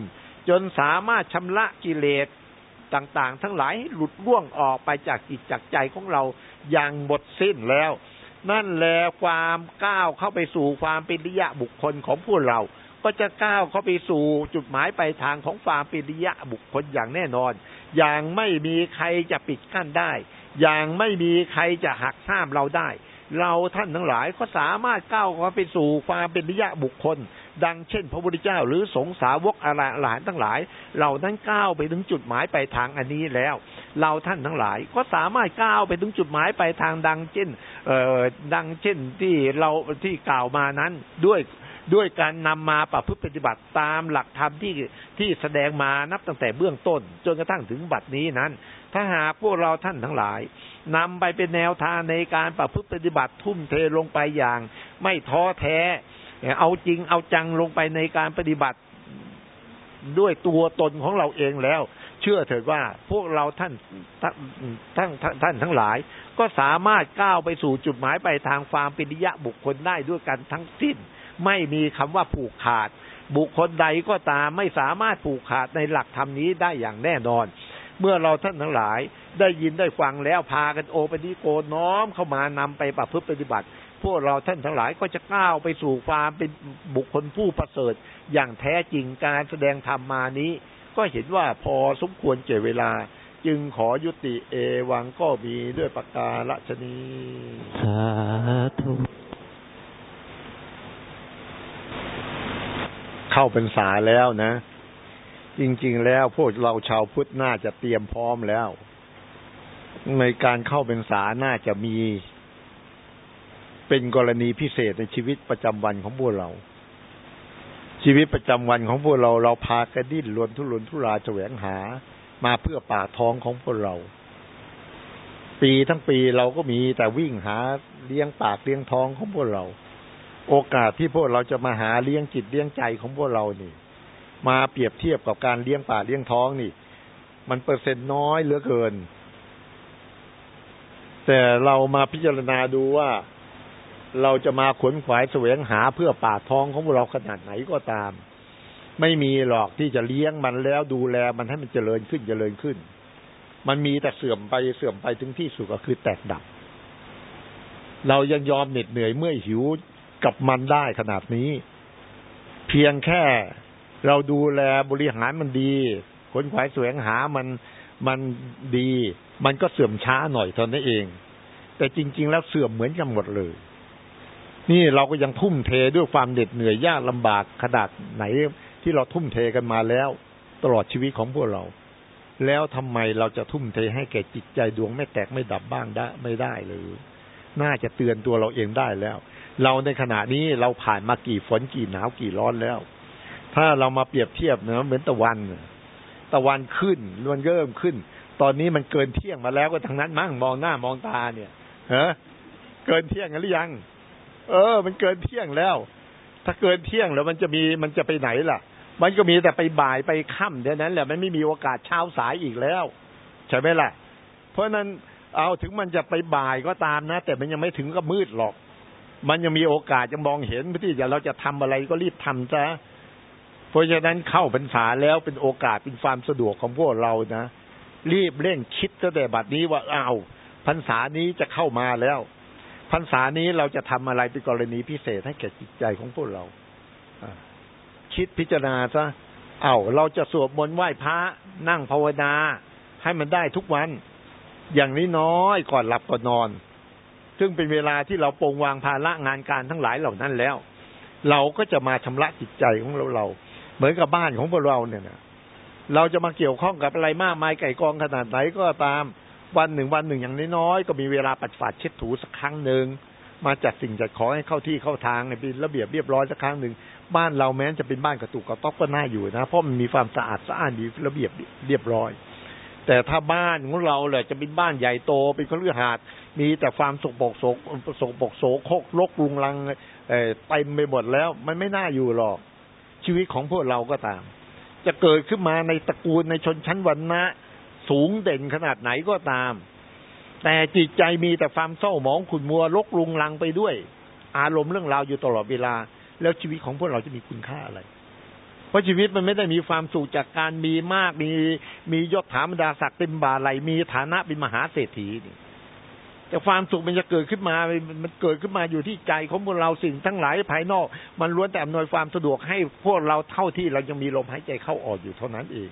Speaker 1: จนสามารถชำระกิเลสต่างๆ ทั้งหลายให้หลุดล่วงออกไปจากจิตจากใจของเราอย่างหมดสิ้นแล้ว นั่นแหละความก้าวเข้าไปสู่ความเป็นริยะบุคคลของพวกเรา ก็จะก้าวเข้าไปสู่จุดหมายปลายทางของความปิริยะบุคคลอย่างแน่นอน อย่างไม่มีใครจะปิดกั้นได้ อย่างไม่มีใครจะหักห้ามเราได้ เราท่านทั้งหลายก็สามารถก้าวเข้าไปสู่ความเป็นริยะบุคคล ดังเช่น พระพุทธเจ้า หรือสงสาวกอาหลานทั้งหลาย เรานั้นก้าวไปถึงจุดหมายปลายทางอันนี้แล้ว เราท่านทั้งหลาย ก็สามารถก้าวไปถึงจุดหมายปลายทางดังเช่นเอ่อดังเช่นที่เราที่กล่าวมานั้นด้วยด้วยการนำมาประพฤติปฏิบัติตามหลักธรรมที่ที่แสดงมานับตั้งแต่เบื้องต้น จนกระทั่งถึงบัดนี้นั้น ถ้าหากพวกเราท่านทั้งหลายนำไปเป็นแนวทางในการประพฤติปฏิบัติทุ่มเทลงไปอย่าง ไม่ท้อแท้ เอาจริงเอาจังลงไปในการปฏิบัติด้วยตัวตนของเราเองแล้ว เชื่อเถิดว่าพวกเราท่านท่านท่านทั้งหลาย ก็สามารถก้าวไปสู่จุดหมายไปทางความปริยะบุคคลได้ด้วยกันทั้งสิ้น ไม่มีคำว่าผูกขาด บุคคลใดก็ตามไม่สามารถผูกขาดในหลักธรรมนี้ได้อย่างแน่นอน เมื่อเราท่านทั้งหลายได้ยินได้ฟังแล้วพากันโอปนิโกน้อมเข้ามานำไปประพฤติปฏิบัติ พวกเราท่านทั้งหลายก็จะก้าวไปสู่ความเป็นบุคคลผู้ประเสริฐอย่างแท้จริงการแสดงธรรมมานี้ ก็เห็นว่าพอสมควรเจเวลา จึงขอยุติเอวังก็มีด้วยปากกาละชนี
Speaker 2: สาธุ
Speaker 1: เข้าเป็นสาแล้วนะ จริง ๆ แล้วพวกเราชาวพุทธน่าจะเตรียมพร้อมแล้ว ในการเข้าเป็นสาน่าจะมี เป็นกรณีพิเศษในชีวิตประจำวันของพวกเรา ชีวิตประจำวันของพวกเราเราพากระดิ้นรวนทุรนทุราแสวงหา มาเพื่อปากท้องของพวกเรา ปีทั้งปีเราก็มีแต่วิ่งหาเลี้ยงปากเลี้ยงท้องของพวกเรา โอกาสที่พวกเราจะมาหาเลี้ยงจิตเลี้ยงใจของพวกเรานี่ มาเปรียบเทียบกับการเลี้ยงป่าเลี้ยงท้องนี่ มันเปอร์เซ็นต์น้อยเหลือเกินแต่เรามาพิจารณาดูว่า เราจะมาขวนขวายแสวงหาเพื่อป่าท้องของเราขนาดไหนก็ตาม ไม่มีหรอกที่จะเลี้ยงมันแล้วดูแลมันให้มันเจริญขึ้นเจริญขึ้น มันมีแต่เสื่อมไปเสื่อมไปถึงที่สุดก็คือแตกดับ เรายังยอมเหน็ดเหนื่อยเมื่อหิวกับมันได้ขนาดนี้ เพียงแค่เราดูแลบริหารมันดีขนขวายแสวงหามันมันดี มันก็เสื่อมช้าหน่อยเท่านั้นเอง แต่จริง ๆ แล้วเสื่อมเหมือนกันหมดเลย นี่เราก็ยังทุ่มเทด้วยความเหน็ดเหนื่อยยากลำบากขนาดไหนที่เราทุ่มเทกันมาแล้ว ตลอดชีวิตของพวกเรา แล้วทำไมเราจะทุ่มเทให้แก่จิตใจดวงไม่แตกไม่ดับบ้างได้ไม่ได้เลยน่าจะเตือนตัวเราเองได้แล้ว เราในขณะนี้เราผ่านมากี่ฝนกี่หนาวกี่ร้อนแล้ว ถ้าเรามาเปรียบเทียบเนะเหมือนตะวัน ตะวันขึ้นมันเริ่มขึ้น ตอนนี้มันเกินเที่ยงมาแล้วก็ทางนั้นมั่งมองหน้ามองตาเนี่ยเฮะเกินเที่ยงกันหรือยัง เออ มันเกินเที่ยงแล้ว ถ้าเกินเที่ยงแล้วมันจะมีมันจะไปไหนล่ะ มันก็มีแต่ไปบ่ายไปค่ำเท่านั้นแหละมันไม่มีโอกาสเช้าสายอีกแล้ว ใช่ไหมล่ะ เพราะนั้นเอาถึงมันจะไปบ่ายก็ตามนะ แต่มันยังไม่ถึงกับมืดหรอก มันยังมีโอกาสจะมองเห็นที่จะเราจะทำอะไรก็รีบทำซะเพราะฉะนั้นเข้าพรรษาแล้วเป็นโอกาสเป็นความสะดวกของพวกเรานะรีบเร่งคิดตั้งแต่บัดนี้ว่าอ้าวพรรษานี้จะเข้ามาแล้ว พรรษานี้เราจะทำอะไรเป็นกรณีพิเศษให้แก่จิตใจของพวกเราคิดพิจารณาซะเอา้าเราจะสวดมนต์ไหว้พระนั่งภาวนา ให้มันได้ทุกวัน อย่างนี้น้อยก่อนหลับก่อนนอน ซึ่งเป็นเวลาที่เราปรงวางภาระงานการทั้งหลายเหล่านั้นแล้ว เราก็จะมาชำระจิตใจของเราเรา เหมือนกับบ้านของพวกเราเนี่ยนะเราจะมาเกี่ยวข้องกับอะไรมากมายไก่กองขนาดไหนก็ตาม วันหนึ่งวันหนึ่งอย่างน้อยๆก็มีเวลาปัดฝาดเช็ดถูสักครั้งหนึ่งมาจัดสิ่งจัดของให้เข้าที่เข้าทางในเป็นระเบียบเรียบร้อยสักครั้งหนึ่งบ้านเราแม้จะเป็นบ้านกระตุกกระต๊อกก็น่าอยู่นะเพราะมันมีความสะอาดสะอานดีระเบียบเรียบร้อย แต่ถ้าบ้านของเราเลยจะเป็นบ้านใหญ่โตเป็นคฤหาสน์มีแต่ความสกปรกโสสกปรกโสโคกลกลุงลังเต็มไปหมดแล้ว มันไม่น่าอยู่หรอก ชีวิตของพวกเราก็ตาม จะเกิดขึ้นมาในตระกูลในชนชั้นวรรณะ สูงเด่นขนาดไหนก็ตาม แต่จิตใจมีแต่ความเศร้าหมองขุ่นมัวลกลุงลังไปด้วย อารมณ์เรื่องราวอยู่ตลอดเวลา แล้วชีวิตของพวกเราจะมีคุณค่าอะไร เพราะชีวิตมันไม่ได้มีความสุขจากการมีมากมีมียศถาบรรดาศักดิ์เต็มบาไหลมีฐานะเป็นมหาเศรษฐีนี่แต่ความสุขมันจะเกิดขึ้นมา มันเกิดขึ้นมาอยู่ที่ใจของพวกเราสิ่งทั้งหลายภายนอก มันล้วนแต่อำนวยความสะดวกให้พวกเราเท่าที่เรายังมีลมหายใจเข้าออกอยู่เท่านั้นเอง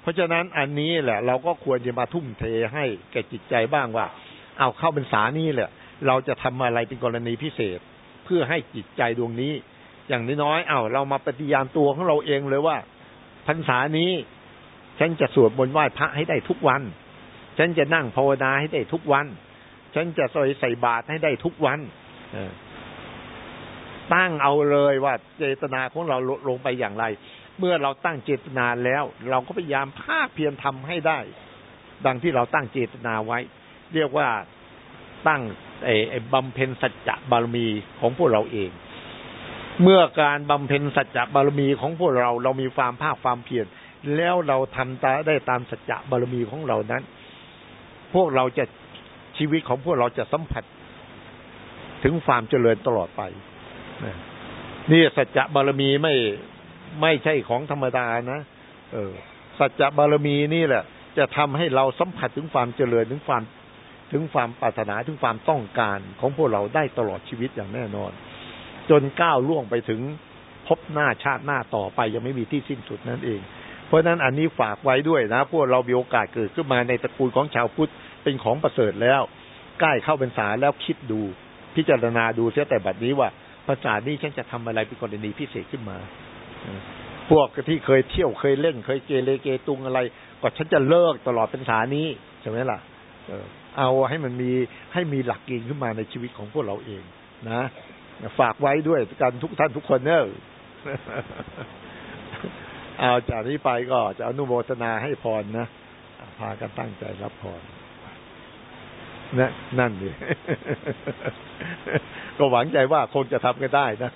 Speaker 1: เพราะฉะนั้นอันนี้แหละ เราก็ควรจะมาทุ่มเทให้แก่จิตใจบ้างว่า เอาเข้าเป็นสานี้แหละ เราจะทำอะไรเป็นกรณีพิเศษ เพื่อให้จิตใจดวงนี้ อย่างน้อยๆเอาเรามาปฏิญาณตัวของเราเองเลยว่าพรรษานี้ฉันจะสวดมนต์ไหว้พระให้ได้ทุกวัน ฉันจะนั่งภาวนาให้ได้ทุกวัน ฉันจะใส่ใส่บาตรให้ได้ทุกวันตั้งเอาเลยว่าเจตนาของเราลงไปอย่างไร เมื่อเราตั้งเจตนาแล้ว เราก็พยายามภาคเพียรทำให้ได้ ดังที่เราตั้งเจตนาไว้ เรียกว่าตั้งไอ้บำเพ็ญสัจจะบารมีของพวกเราเอง เมื่อการบำเพ็ญสัจจะบารมีของพวกเรา เรามีความภาคความเพียรแล้วเราทำตาได้ตามสัจจะบารมีของเรานั้น พวกเราจะชีวิตของพวกเราจะสัมผัส ถึงความเจริญตลอดไปนี่สัจจะบารมีไม่ ไม่ใช่ของธรรมดานะเออ สัจจะบารมีนี่แหละ จะทำให้เราสัมผัสถึงความเจริญถึงความถึงความปรารถนาถึงความต้องการของพวกเราได้ตลอดชีวิตอย่างแน่นอน จนก้าวล่วงไปถึงพบหน้าชาติหน้าต่อไปยังไม่มีที่สิ้นสุดนั่นเอง เพราะฉะนั้นอันนี้ฝากไว้ด้วยนะ พวกเรามีโอกาสเกิดขึ้นมาในตระกูลของชาวพุทธเป็นของประเสริฐแล้ว ใกล้เข้าเป็นสาแล้วคิดดู พิจารณาดูเสียแต่บัดนี้ว่าภาษานี้ฉันจะทำอะไรเป็นกรณีพิเศษขึ้นมา พวกที่เคยเที่ยวเคยเล่น เคยเกเรเกตุงอะไรก็ฉันจะเลิกตลอดเป็นสานี้ใช่ไหมล่ะเอาให้มันมีให้มีหลักเกณฑ์ขึ้นมาในชีวิตของพวกเราเอง นะฝากไว้ด้วยกันทุกท่านทุกคนเนอะเอาจากนี้ไปก็จะอนุโมทนาให้พรนะพากันตั้งใจรับพรนะ นั่นดิก็หวังใจว่าคงจะทำกันได้นะ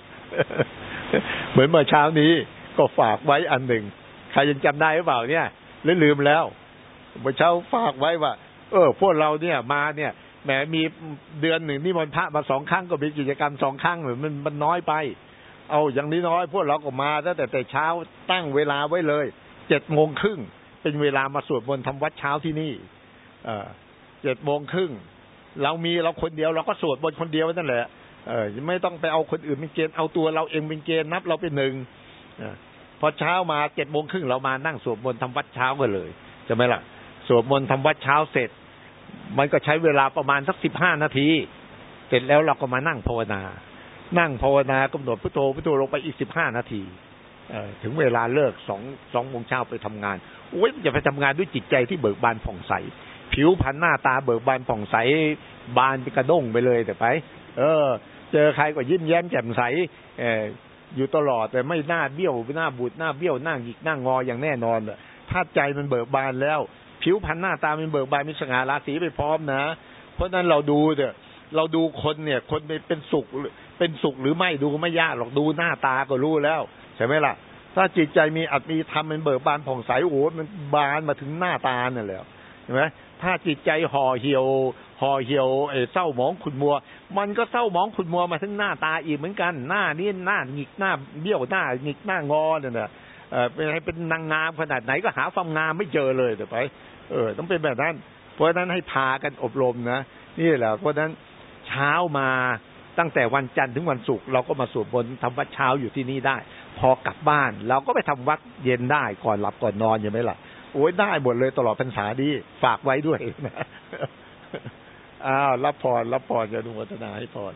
Speaker 1: เหมือนเมื่อเช้านี้ก็ฝากไว้อันหนึ่ง ใครยังจำได้หรือเปล่าเนี่ยหรือลืมแล้ว เมื่อเช้าฝากไว้ว่า เออ พวกเราเนี่ยมาเนี่ยแหมมีเดือนหนึ่งนี่มันพระมาสองครั้งก็มีกิจกรรมสองครั้งหมือมันมันน้อยไป เอาอย่างนี้น้อยพวกเราก็มาตั้งแต่แต่เช้าตั้งเวลาไว้เลยเจ็ดโมงครึ่งเป็นเวลามาสวดมนต์ทำวัดเช้าที่นี่ เอเจ็ดโมงครึ่งเรามีเราคนเดียวเราก็สวดบนต์คนเดียวนั่นแหละ เออไม่ต้องไปเอาคนอื่นเป็นเกณฑ์เอาตัวเราเองเป็นเกณฑ์นับเราเป็นหนึ่งพอเช้ามาเจ็ดโมงครึ่งเรามานั่งสวดมนต์ทำวัดเช้ากันเลยใช่ไหมล่ะสวดมนต์ทำวัดเช้าเสร็จ มันก็ใช้เวลาประมาณสักสิบห้านาที เสร็จแล้วเราก็มานั่งภาวนา นั่งภาวนากำหนดพุทโธพุทโธลงไปอีกสิบห้านาทีเอถึงเวลาเลิกสองสองโมงเช้าไปทำงานโอ้ยจะไปทำงานด้วยจิตใจที่เบิกบานผ่องใส ผิวพรรณหน้าตาเบิกบานผ่องใสบานเป็นกระด้งไปเลยแต่ไป เออ เจอใครก็ยิ้มแย้มแจ่มใสเอออยู่ตลอดแต่ไม่หน้าเบี้ยวหน้าบูดหน้าเบี้ยวหน้าหงิกหน้างออย่างแน่นอนถ้าใจมันเบิกบานแล้ว ผิวพรรณหน้าตามันเบิกบานมีสง่าราศีไปพร้อมนะ เพราะนั้นเราดูเถอะเราดูคนเนี่ย คนเป็นสุขเป็นสุขหรือไม่ดูไม่ยากหรอกดูหน้าตาก็รู้แล้วใช่ไหมล่ะ ถ้าจิตใจมีอัตมีธรรมมันเบิกบานผ่องใสโอ้โหมันบานมาถึงหน้าตาเนี่ยแหละใช่ไหมถ้าจิตใจห่อเหี่ยวห่อเหี่ยวเอเศร้าหมองขุนมัว มันก็เศร้ามองขุนมัวมาถึงหน้าตาอีกเหมือนกัน หน้านี่หน้าหงิกหน้าเบี้ยวหน้าหงิกหน้างอเนี่ยนะเออเป็นเป็นนางงามขนาดไหนก็หาความงามไม่เจอเลยเดี๋ยวไป เออ ต้องเป็นแบบนั้น เพราะฉะนั้นให้พากันอบรมนะนี่แหละเพราะฉะนั้นเช้ามาตั้งแต่วันจันทร์ถึงวันศุกร์เราก็มาสวดมนต์ทำวัดเช้าอยู่ที่นี่ได้ พอกลับบ้าน เราก็ไปทำวัดเย็นได้ก่อนหลับก่อนนอนใช่ไหมล่ะโอ้ยได้หมดเลยตลอดพรรษาดีฝากไว้ด้วยนะ อ้าวรับพรรับพรจะดูวัฒนาให้พร